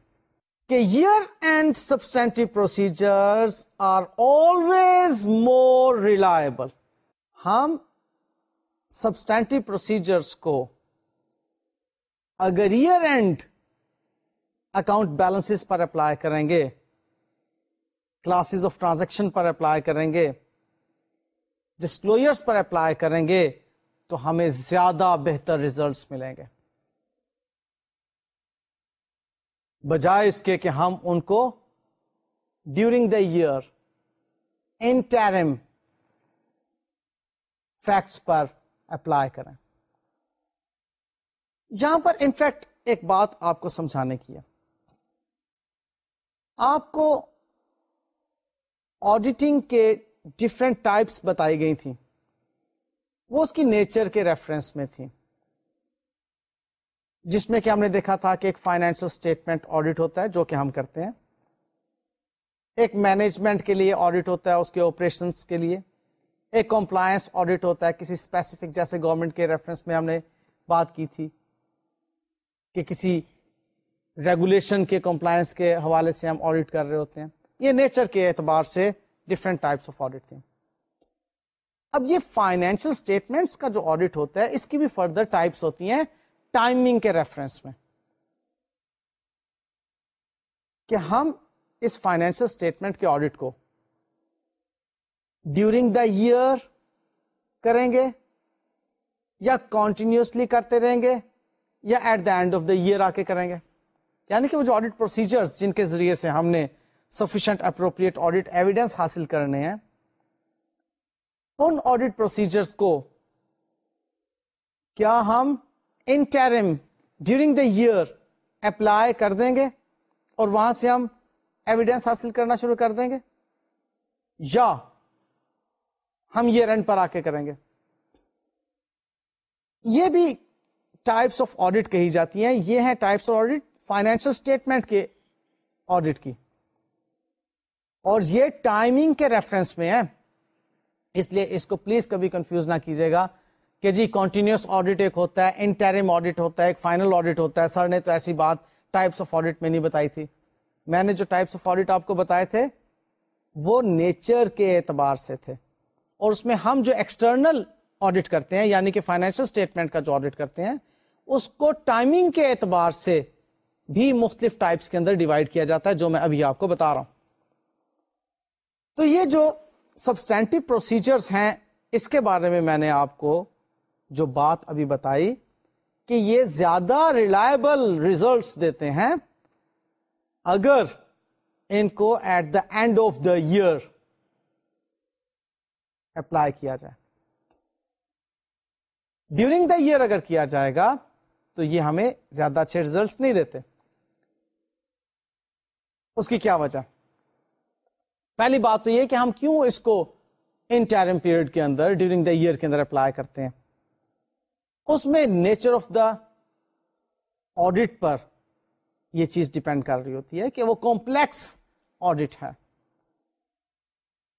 کہ year end substantive procedure are always more reliable ہم سبسٹینٹو پروسیجرس کو اگر ایئر اینڈ اکاؤنٹ بیلنس پر اپلائی کریں گے کلاسز آف ٹرانزیکشن پر اپلائی کریں گے ڈسکلوئرس پر اپلائی کریں گے، تو ہمیں زیادہ بہتر ریزلٹس ملیں گے۔ بجائے اس کے کہ ہم ان کو during the year interim facts per apply کریں۔ یہاں پر انفیکٹ ایک بات آپ کو سمجھانے کی ہے۔ آپ کو آڈیٹنگ کے ڈفرینٹ ٹائپس بتائی گئی تھی وہ اس کی نیچر کے ریفرنس میں تھی جس میں کہ ہم نے دیکھا تھا کہ ایک فائنینشل اسٹیٹمنٹ آڈیٹ ہوتا ہے جو کہ ہم کرتے ہیں۔ ایک مینجمنٹ کے لیے آڈیٹ ہوتا ہے اس کے آپریشن کے لیے۔ ایک کمپلائنس آڈیٹ ہوتا ہے کسی اسپیسیفک جیسے گورنمنٹ کے ریفرنس میں ہم نے بات کی تھی کہ کسی ریگولیشن کے کمپلائنس کے حوالے سے ہم آڈیٹ کر رہے ہوتے ہیں۔ یہ نیچر کے اعتبار سے ڈفرینٹ ٹائپس آف آڈیٹ تھے اب یہ فائنینشیل اسٹیٹمنٹس کا جو آڈیٹ ہوتا ہے، اس کی بھی فردر ٹائپس ہوتی ہیں۔ ٹائمنگ کے ریفرنس میں کہ ہم اس فائنینشل اسٹیٹمنٹ کے آڈٹ کو ڈیورنگ دا ایئر کریں گے یا کنٹینیوسلی کرتے رہیں گے یا at the end of the year آ کے کریں گے۔ یعنی کہ وہ جو آڈیٹ پروسیجر جن کے ذریعے سے ہم نے سفیشنٹ اپروپریٹ آڈیٹ ایویڈینس حاصل کرنے ہیں، ان آڈیٹ پروسیجرز کو کیا ہم interim during the year apply کر دیں گے اور وہاں سے ہم ایویڈینس حاصل کرنا شروع کر دیں گے یا ہم یہ رینٹ پر آ کے کریں گے۔ یہ بھی ٹائپس آف آڈیٹ کہی جاتی ہیں۔ یہ ہیں types of audit financial statement کے آڈیٹ کی۔ اور یہ ٹائمنگ کے ریفرنس میں ہے اس لیے اس کو پلیز کبھی کنفیوز نہ کیجیے گا۔ کہ جی کنٹینیوس آڈیٹ ایک ہوتا ہے انٹرم آڈیٹ ہوتا ہے، ایک فائنل آڈیٹ ہوتا ہے۔ سر نے تو ایسی بات ٹائپس آف آڈیٹ میں نہیں بتائی تھی۔ میں نے جو ٹائپس آف آڈیٹ آپ کو بتائے تھے، وہ نیچر کے اعتبار سے تھے۔ اور اس میں ہم جو ایکسٹرنل آڈیٹ کرتے ہیں یعنی کہ فائنینشیل اسٹیٹمنٹ کا جو آڈیٹ کرتے ہیں، اس کو ٹائمنگ کے اعتبار سے بھی مختلف ٹائپس کے اندر ڈیوائڈ کیا جاتا ہے، جو میں ابھی آپ کو بتا رہا ہوں۔ تو یہ جو سبسٹینٹو پروسیجرز ہیں، اس کے بارے میں میں نے آپ کو جو بات ابھی بتائی کہ یہ زیادہ ریلائبل ریزلٹس دیتے ہیں اگر ان کو at the end of the year apply کیا جائے۔ ڈیورنگ دا ایئر اگر کیا جائے گا تو یہ ہمیں زیادہ اچھے ریزلٹس نہیں دیتے۔ اس کی کیا وجہ؟ پہلی بات تو یہ کہ ہم کیوں اس کو ان ٹائم پیریڈ کے اندر ڈیورنگ دا ایئر کے اندر اپلائی کرتے ہیں؟ اس میں نیچر آف دا آڈیٹ پر یہ چیز ڈپینڈ کر رہی ہوتی ہے کہ وہ کمپلیکس آڈیٹ ہے۔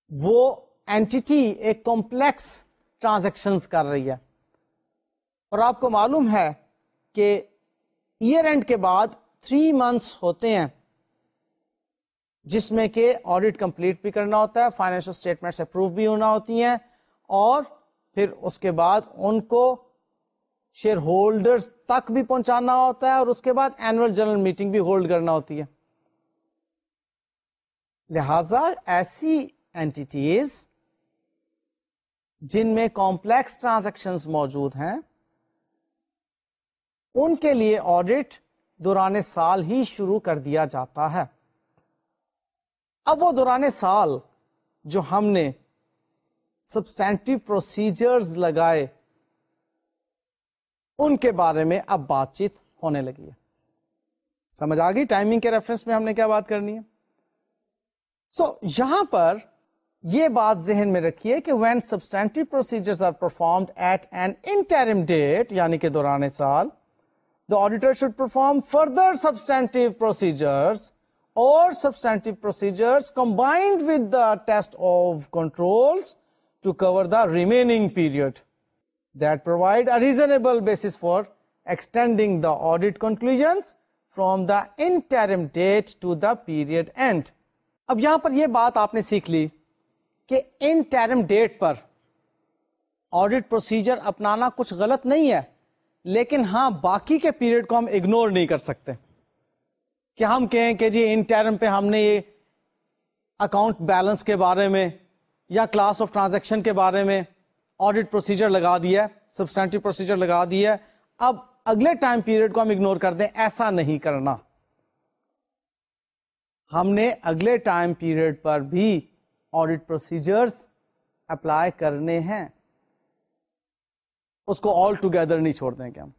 وہ اینٹی ایک کمپلیکس ٹرانزیکشن کر رہی ہے۔ اور آپ کو معلوم ہے کہ ایئر اینڈ کے بعد تھری منتھس ہوتے ہیں جس میں کہ آڈیٹ کمپلیٹ بھی کرنا ہوتا ہے فائنینشیل اسٹیٹمنٹ اپروو بھی ہونا ہوتی ہیں اور پھر اس کے بعد ان کو شیئر ہولڈر تک بھی پہنچانا ہوتا ہے اور اس کے بعد اینوئل جنرل میٹنگ بھی ہولڈ کرنا ہوتی ہے۔ لہذا ایسی اینٹیز جن میں کمپلیکس ٹرانزیکشن موجود ہیں، ان کے لیے آڈیٹ دوران سال ہی شروع کر دیا جاتا ہے۔ اب وہ دوران سال جو ہم نے سبسٹینٹو پروسیجرز لگائے ان کے بارے میں اب بات چیت ہونے لگی ہے۔ سمجھ آ گئی ٹائمنگ کے ریفرنس میں ہم نے کیا بات کرنی ہے؟ سو so, یہاں پر یہ بات ذہن میں رکھیے کہ when substantive procedure are performed at an interim date یعنی کہ دوران سال the auditor should perform further substantive procedures or substantive procedures combined with the test of controls to cover the remaining period. That provide a reasonable basis for extending the audit conclusions from the interim date to the period end. اب یہاں پر یہ بات آپ نے سیکھ لی کہ interim date پر آڈیٹ پروسیجر اپنانا کچھ غلط نہیں ہے، لیکن ہاں باقی کے پیریڈ کو ہم اگنور نہیں کر سکتے کہ ہم کہیں کہ جی ان ٹرم پہ ہم نے یہ اکاؤنٹ بیلنس کے بارے میں یا کلاس آف ٹرانزیکشن کے بارے میں آڈیٹ پروسیجر لگا دیا سبسٹینٹو پروسیجر لگا دیا اب اگلے ٹائم پیریڈ کو ہم اگنور کر دیں، ایسا نہیں کرنا۔ ہم نے اگلے ٹائم پیریڈ پر بھی آڈیٹ پروسیجرز اپلائی کرنے ہیں۔ اس کو آل ٹوگیدر نہیں چھوڑ دیں گے ہم۔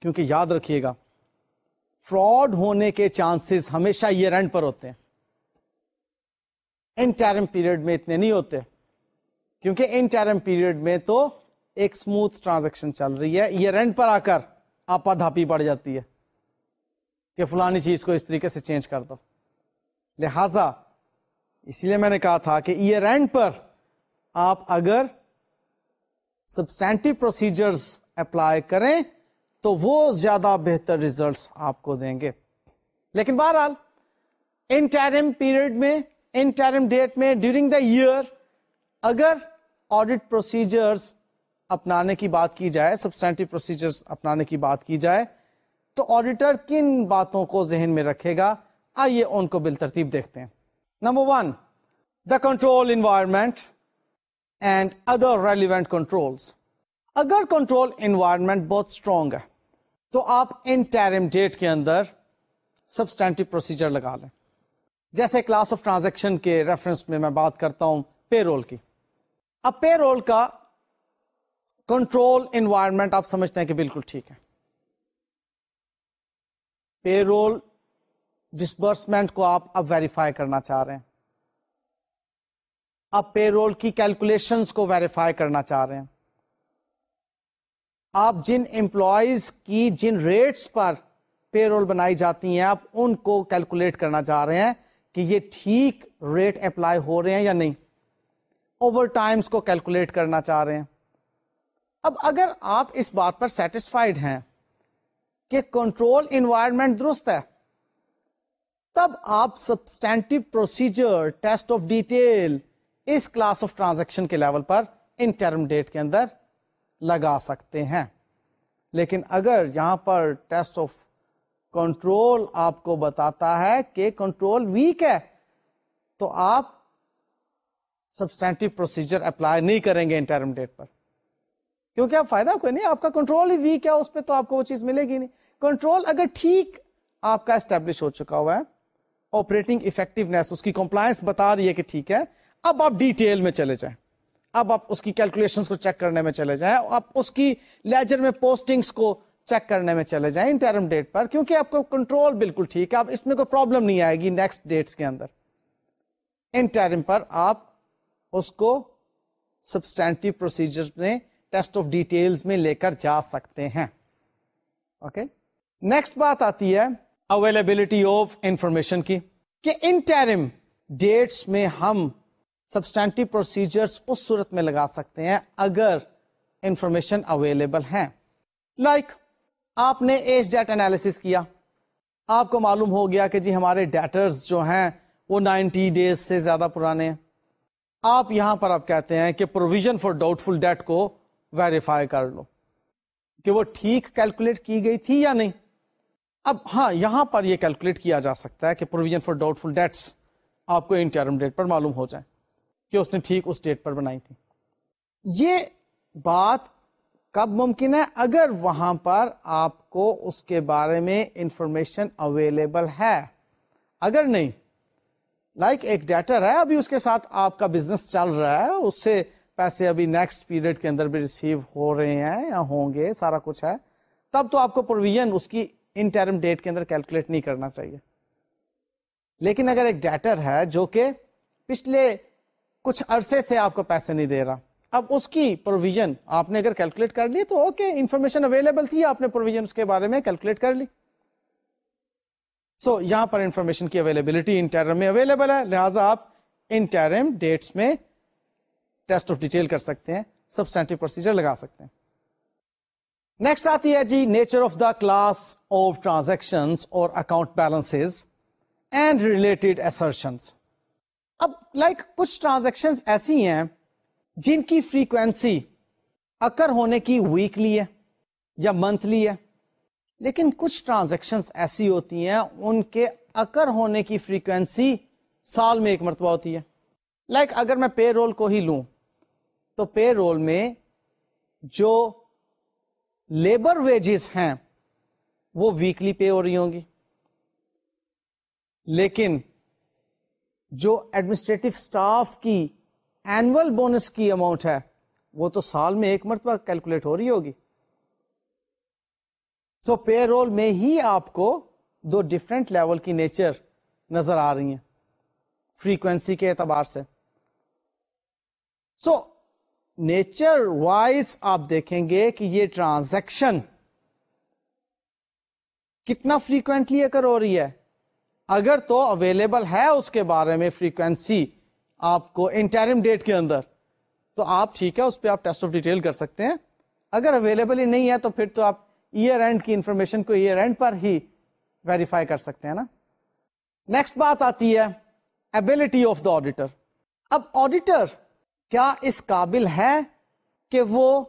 کیونکہ یاد رکھیے گا فراڈ ہونے کے چانسز ہمیشہ یہ رینٹ پر ہوتے ہیں۔ ان ٹائم پیریڈ میں اتنے نہیں ہوتے۔ کیونکہ ان ٹائم پیریڈ میں تو ایک اسموتھ ٹرانزیکشن چل رہی ہے، یہ رینٹ پر آ کر آپا دھاپی پڑ جاتی ہے کہ فلانی چیز کو اس طریقے سے چینج کر دو۔ لہذا اس لیے میں نے کہا تھا کہ یہ رینٹ پر آپ اگر سبسٹینٹو پروسیجرز اپلائی کریں تو وہ زیادہ بہتر ریزلٹس آپ کو دیں گے۔ لیکن بہرحال ان پیریڈ میں ان ڈیٹ میں ڈیورنگ دا ایئر اگر آڈیٹ پروسیجرز اپنانے کی بات کی جائے سبسٹینٹو پروسیجرز اپنانے کی بات کی جائے، تو آڈیٹر کن باتوں کو ذہن میں رکھے گا؟ آئیے ان کو بالترتیب دیکھتے ہیں۔ Number one the control environment and other relevant controls اگر کنٹرول انوائرمنٹ بہت اسٹرانگ ہے، تو آپ ان ٹیرم ڈیٹ کے اندر سبسٹینٹو پروسیجر لگا لیں۔ جیسے کلاس آف ٹرانزیکشن کے ریفرنس میں میں بات کرتا ہوں پے رول کی۔ اب پے رول کا کنٹرول انوائرمنٹ آپ سمجھتے ہیں کہ بالکل ٹھیک ہے۔ پے رول ڈسبرسمنٹ کو آپ اب ویریفائی کرنا چاہ رہے ہیں۔ اب پے رول کی کیلکولیشن کو ویریفائی کرنا چاہ رہے ہیں۔ آپ جن امپلائیز کی جن ریٹس پر پے رول بنائی جاتی ہیں، آپ ان کو کیلکولیٹ کرنا چاہ رہے ہیں کہ یہ ٹھیک ریٹ اپلائی ہو رہے ہیں یا نہیں۔ اوور ٹائمس کو کیلکولیٹ کرنا چاہ رہے ہیں۔ اب اگر آپ اس بات پر سیٹسفائڈ ہیں کہ کنٹرول انوائرمنٹ درست ہے، تب آپ substantive procedure test of detail us class of transaction کے لیول پر ان ٹرم ڈیٹ کے اندر لگا سکتے ہیں۔ لیکن اگر یہاں پر ٹیسٹ آف کنٹرول آپ کو بتاتا ہے کہ کنٹرول ویک ہے، تو آپ سبسٹینٹو پروسیجر اپلائی نہیں کریں گے انٹرم ڈیٹ پر۔ کیونکہ آپ فائدہ کوئی نہیں، آپ کا کنٹرول ہی ویک ہے، اس پہ تو آپ کو وہ چیز ملے گی نہیں۔ کنٹرول اگر ٹھیک آپ کا اسٹیبلش ہو چکا ہوا ہے آپریٹنگ افیکٹونیس اس کی کمپلائنس بتا رہی ہے کہ ٹھیک ہے۔ اب آپ ڈیٹیل میں چلے جائیں۔ اب آپ اس کی کیلکولیشن کو چیک کرنے میں چلے جائیں۔ آپ اس کی لیجر میں پوسٹنگس کو چیک کرنے میں چلے جائیں انٹرم ڈیٹ پر، کیونکہ آپ کو کنٹرول بالکل ٹھیک ہے۔ اب اس میں کوئی پرابلم نہیں آئے گی نیکسٹ ڈیٹس کے اندر۔ انٹرم پر آپ اس کو سبسٹینٹو پروسیجر میں ٹیسٹ آف ڈیٹیلز میں لے کر جا سکتے ہیں۔ Okay okay? نیکسٹ بات آتی ہے اویلیبلٹی آف انفارمیشن کی، کہ انٹرم ڈیٹس میں ہم سبسٹینٹو پروسیجرس اس صورت میں لگا سکتے ہیں اگر انفارمیشن اویلیبل ہے لائک آپ نے ایج ڈیٹ انالیس کیا۔ آپ کو معلوم ہو گیا کہ جی ہمارے ڈیٹرز جو ہیں وہ نائنٹی ڈیز سے زیادہ پرانے ہیں۔ آپ یہاں پر آپ کہتے ہیں کہ provision for doubtful debt کو ویریفائی کر لو کہ وہ ٹھیک کیلکولیٹ کی گئی تھی یا نہیں۔ اب ہاں یہاں پر یہ کیلکولیٹ کیا جا سکتا ہے کہ provision for doubtful debts آپ کو انٹرم ڈیٹ پر معلوم ہو جائے کہ اس نے ٹھیک اس ڈیٹ پر بنائی تھی۔ یہ بات کب ممکن ہے؟ اگر وہاں پر آپ کو اس کے بارے میں انفارمیشن اویلیبل ہے۔ اگر نہیں لائک like ایک ڈیٹر ہے، ابھی اس کے ساتھ آپ کا بزنس چل رہا ہے، اس سے پیسے ابھی نیکسٹ پیریڈ کے اندر بھی ریسیو ہو رہے ہیں یا ہوں گے، سارا کچھ ہے۔ تب تو آپ کو پروویژن اس کی انٹرم ڈیٹ کے اندر کیلکولیٹ نہیں کرنا چاہیے۔ لیکن اگر ایک ڈیٹر ہے جو کہ پچھلے کچھ عرصے سے آپ کو پیسے نہیں دے رہا، اب اس کی پروویژن آپ نے اگر کیلکولیٹ کر لی تو اوکے انفارمیشن اویلیبل تھی، آپ نے پروویژن کے بارے میں کیلکولیٹ کر لی۔ سو so, یہاں پر انفارمیشن کی اویلیبلٹی ان ٹرم میں اویلیبل ہے لہٰذا آپ انٹرم ڈیٹس میں ٹیسٹ آف ڈیٹیل کر سکتے ہیں سبسٹینٹو پروسیجر لگا سکتے ہیں۔ نیکسٹ آتی ہے جی nature of the class of transaction اور account balance and related assertions اب لائک like, کچھ ٹرانزیکشن ایسی ہیں جن کی فریکوینسی اکر ہونے کی ویکلی ہے یا منتھلی ہے۔ لیکن کچھ ٹرانزیکشن ایسی ہوتی ہیں ان کے اکر ہونے کی فریکوینسی سال میں ایک مرتبہ ہوتی ہے۔ لائک like, اگر میں پے رول کو ہی لوں تو پے رول میں جو لیبر ویجز ہیں وہ ویکلی پے ہو رہی ہوں گی۔ لیکن جو ایڈمنسٹریٹو اسٹاف کی اینوئل بونس کی اماؤنٹ ہے وہ تو سال میں ایک مرتبہ کیلکولیٹ ہو رہی ہوگی۔ سو پے رول میں ہی آپ کو دو ڈفرینٹ لیول کی نیچر نظر آ رہی ہیں فریکوینسی کے اعتبار سے۔ سو نیچر وائز آپ دیکھیں گے کہ یہ ٹرانزیکشن کتنا فریکوینٹلی اگر ہو رہی ہے۔ اگر تو اویلیبل ہے اس کے بارے میں فریکوینسی آپ کو انٹرم ڈیٹ کے اندر۔ تو آپ ٹھیک ہے، اس پہ آپ ٹیسٹ آف ڈیٹیل کر سکتے ہیں۔ اگر اویلیبل ہی نہیں ہے تو پھر تو آپ ایئر اینڈ کی انفارمیشن کو ایئر اینڈ پر ہی ویریفائی کر سکتے ہیں نا؟ نیکسٹ بات آتی ہے ابلٹی آف دا آڈیٹر اب آڈیٹر کیا اس قابل ہے کہ وہ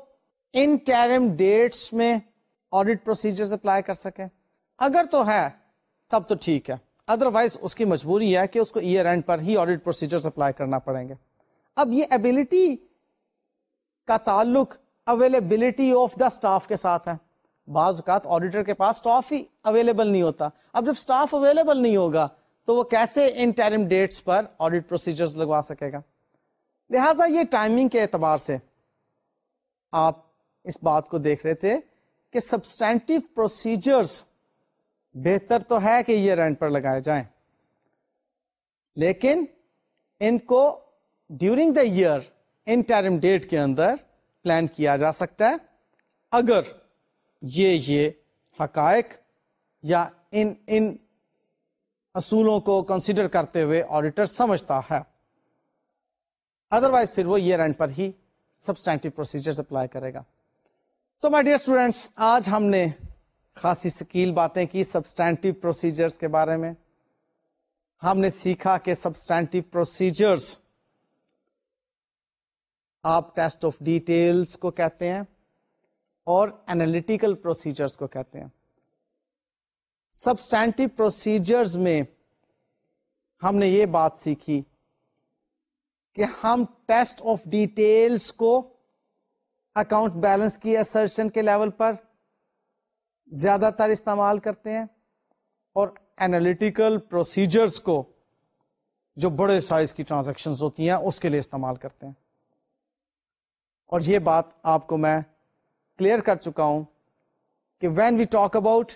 ان ٹرم ڈیٹس میں آڈیٹ پروسیجر اپلائی کر سکے؟ اگر تو ہے، تب تو ٹھیک ہے۔ ادر وائز اس کی مجبوری ہے کہ اس کو ایئر اینڈ پر ہی آڈیٹ پروسیجر اپلائی کرنا پڑیں گے۔ اب یہ ابلٹی کا تعلق اویلیبلٹی آف دا اسٹاف کے ساتھ ہے۔ بعض اوقات آڈیٹر کے پاس اسٹاف ہی اویلیبل نہیں ہوتا۔ اب جب اسٹاف اویلیبل نہیں ہوگا، تو وہ کیسے ان ٹرم ڈیٹس پر آڈیٹ پروسیجر لگوا سکے گا؟ لہذا یہ ٹائمنگ کے اعتبار سے آپ اس بات کو دیکھ رہے تھے کہ سبسٹینٹو پروسیجرز بہتر تو ہے کہ یہ رینٹ پر لگائے جائیں۔ لیکن ان کو during the year interim date کے اندر پلان کیا جا سکتا ہے۔ اگر یہ یہ حقائق یا ان ان اصولوں کو کنسیڈر کرتے ہوئے آڈیٹر سمجھتا ہے۔ ادروائز پھر وہ ایئر اینڈ پر ہی سبسٹینٹو پروسیجر اپلائی کرے گا۔ سو مائی ڈیئر اسٹوڈینٹس آج ہم نے خاصی سکیل باتیں کی سبسٹینٹو پروسیجرس کے بارے میں۔ ہم نے سیکھا کہ سبسٹینٹو پروسیجرس آپ ٹیسٹ آف ڈیٹیلس کو کہتے ہیں۔ اور اینالیٹیکل پروسیجرس کو کہتے ہیں۔ سبسٹینٹو پروسیجرز میں ہم نے یہ بات سیکھی کہ ہم ٹیسٹ آف ڈیٹیلس کو اکاؤنٹ بیلنس کی اسرشن کے لیول پر زیادہ تر استعمال کرتے ہیں اور اینالیٹیکل پروسیجرز کو جو بڑے سائز کی ٹرانزیکشن ہوتی ہیں اس کے لیے استعمال کرتے ہیں۔ اور یہ بات آپ کو میں کلیئر کر چکا ہوں کہ when we talk about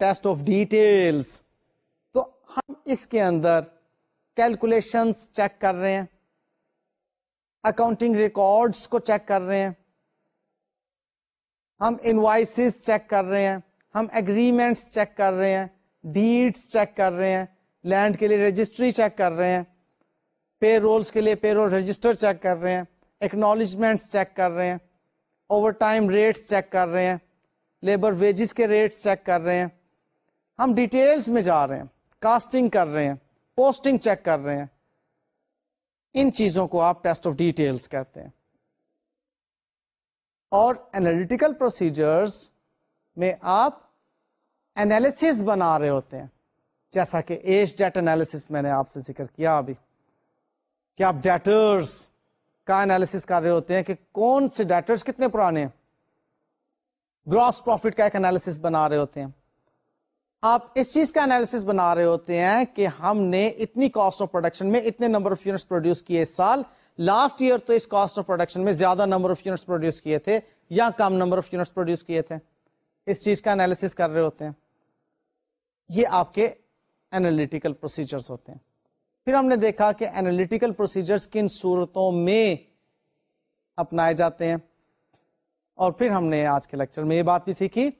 test of details تو ہم اس کے اندر کیلکولیشن چیک کر رہے ہیں اکاؤنٹنگ ریکارڈس کو چیک کر رہے ہیں ہم انوائسز چیک کر رہے ہیں ہم اگریمنٹس چیک کر رہے ہیں ڈیڈس چیک کر رہے ہیں لینڈ کے لیے رجسٹری چیک کر رہے ہیں پے رولس کے لیے پے رول رجسٹر چیک کر رہے ہیں ایکنالجمنٹس چیک کر رہے ہیں اوور ٹائم ریٹس چیک کر رہے ہیں لیبر ویجز کے ریٹس چیک کر رہے ہیں ہم ڈیٹیلز میں جا رہے ہیں کاسٹنگ کر رہے ہیں پوسٹنگ چیک کر رہے ہیں ان چیزوں کو آپ ٹیسٹ آف ڈیٹیلز کہتے ہیں اور اینالیٹیکل پروسیجرز میں آپ اینالس بنا رہے ہوتے ہیں جیسا کہ ایج ڈیٹ انالیس میں نے آپ سے ذکر کیا ابھی کہ آپ ڈیٹرز کا انالیس کر رہے ہوتے ہیں کہ کون سے ڈیٹرز کتنے پرانے ہیں؟ گراس پروفٹ کا ایک انالیس بنا رہے ہوتے ہیں۔ آپ اس چیز کا انالیس بنا رہے ہوتے ہیں کہ ہم نے اتنی کاسٹ آف پروڈکشن میں اتنے نمبر آف یونٹس پروڈیوس کیے اس سال۔ لاسٹ ایئر تو اس کاسٹ آف پروڈکشن میں زیادہ نمبر آف یونٹس پروڈیوس کیے تھے یا کم نمبر آف یونٹس پروڈیوس کیے تھے۔ اس چیز کا انالیس کر رہے ہوتے ہیں۔ یہ آپ کے اینالیٹیکل پروسیجرز ہوتے ہیں۔ پھر ہم نے دیکھا کہ اینالیٹیکل پروسیجرز کن صورتوں میں اپنائے جاتے ہیں۔ اور پھر ہم نے آج کے لیکچر میں یہ بات بھی سیکھی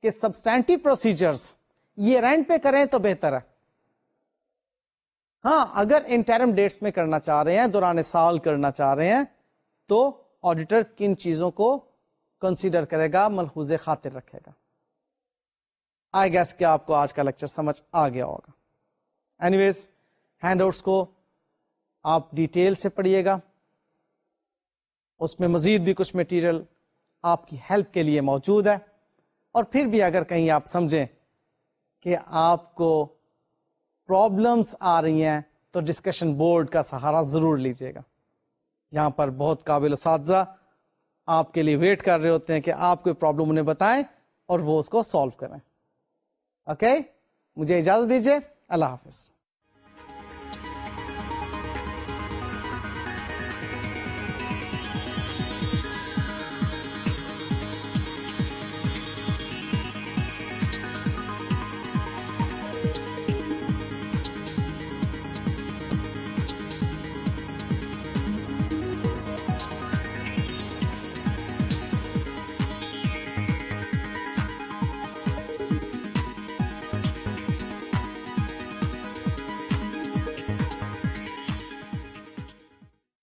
کہ سبسٹینٹو پروسیجرز یہ رینٹ پہ کریں تو بہتر ہے۔ ہاں اگر انٹرم ڈیٹس میں کرنا چاہ رہے ہیں، دوران سال کرنا چاہ رہے ہیں، تو آڈیٹر کن چیزوں کو کنسیڈر کرے گا، ملحوظ خاطر رکھے گا۔ آئی گیس کہ آپ کو آج کا لیکچر سمجھ آ گیا ہوگا۔ اینی ویز ہینڈ آؤٹس کو آپ ڈیٹیل سے پڑھیے گا۔ اس میں مزید بھی کچھ مٹیریل آپ کی ہیلپ کے لیے موجود ہے۔ اور پھر بھی اگر کہیں آپ سمجھیں کہ آپ کو پرابلمس آ رہی ہیں، تو ڈسکشن بورڈ کا سہارا ضرور لیجیے گا۔ یہاں پر بہت قابل اساتذہ آپ کے لیے ویٹ کر رہے ہوتے ہیں کہ آپ کوئی پرابلم انہیں بتائیں اور وہ اس کو سالو کریں۔ اوکے مجھے اجازت دیجیے۔ اللہ حافظ۔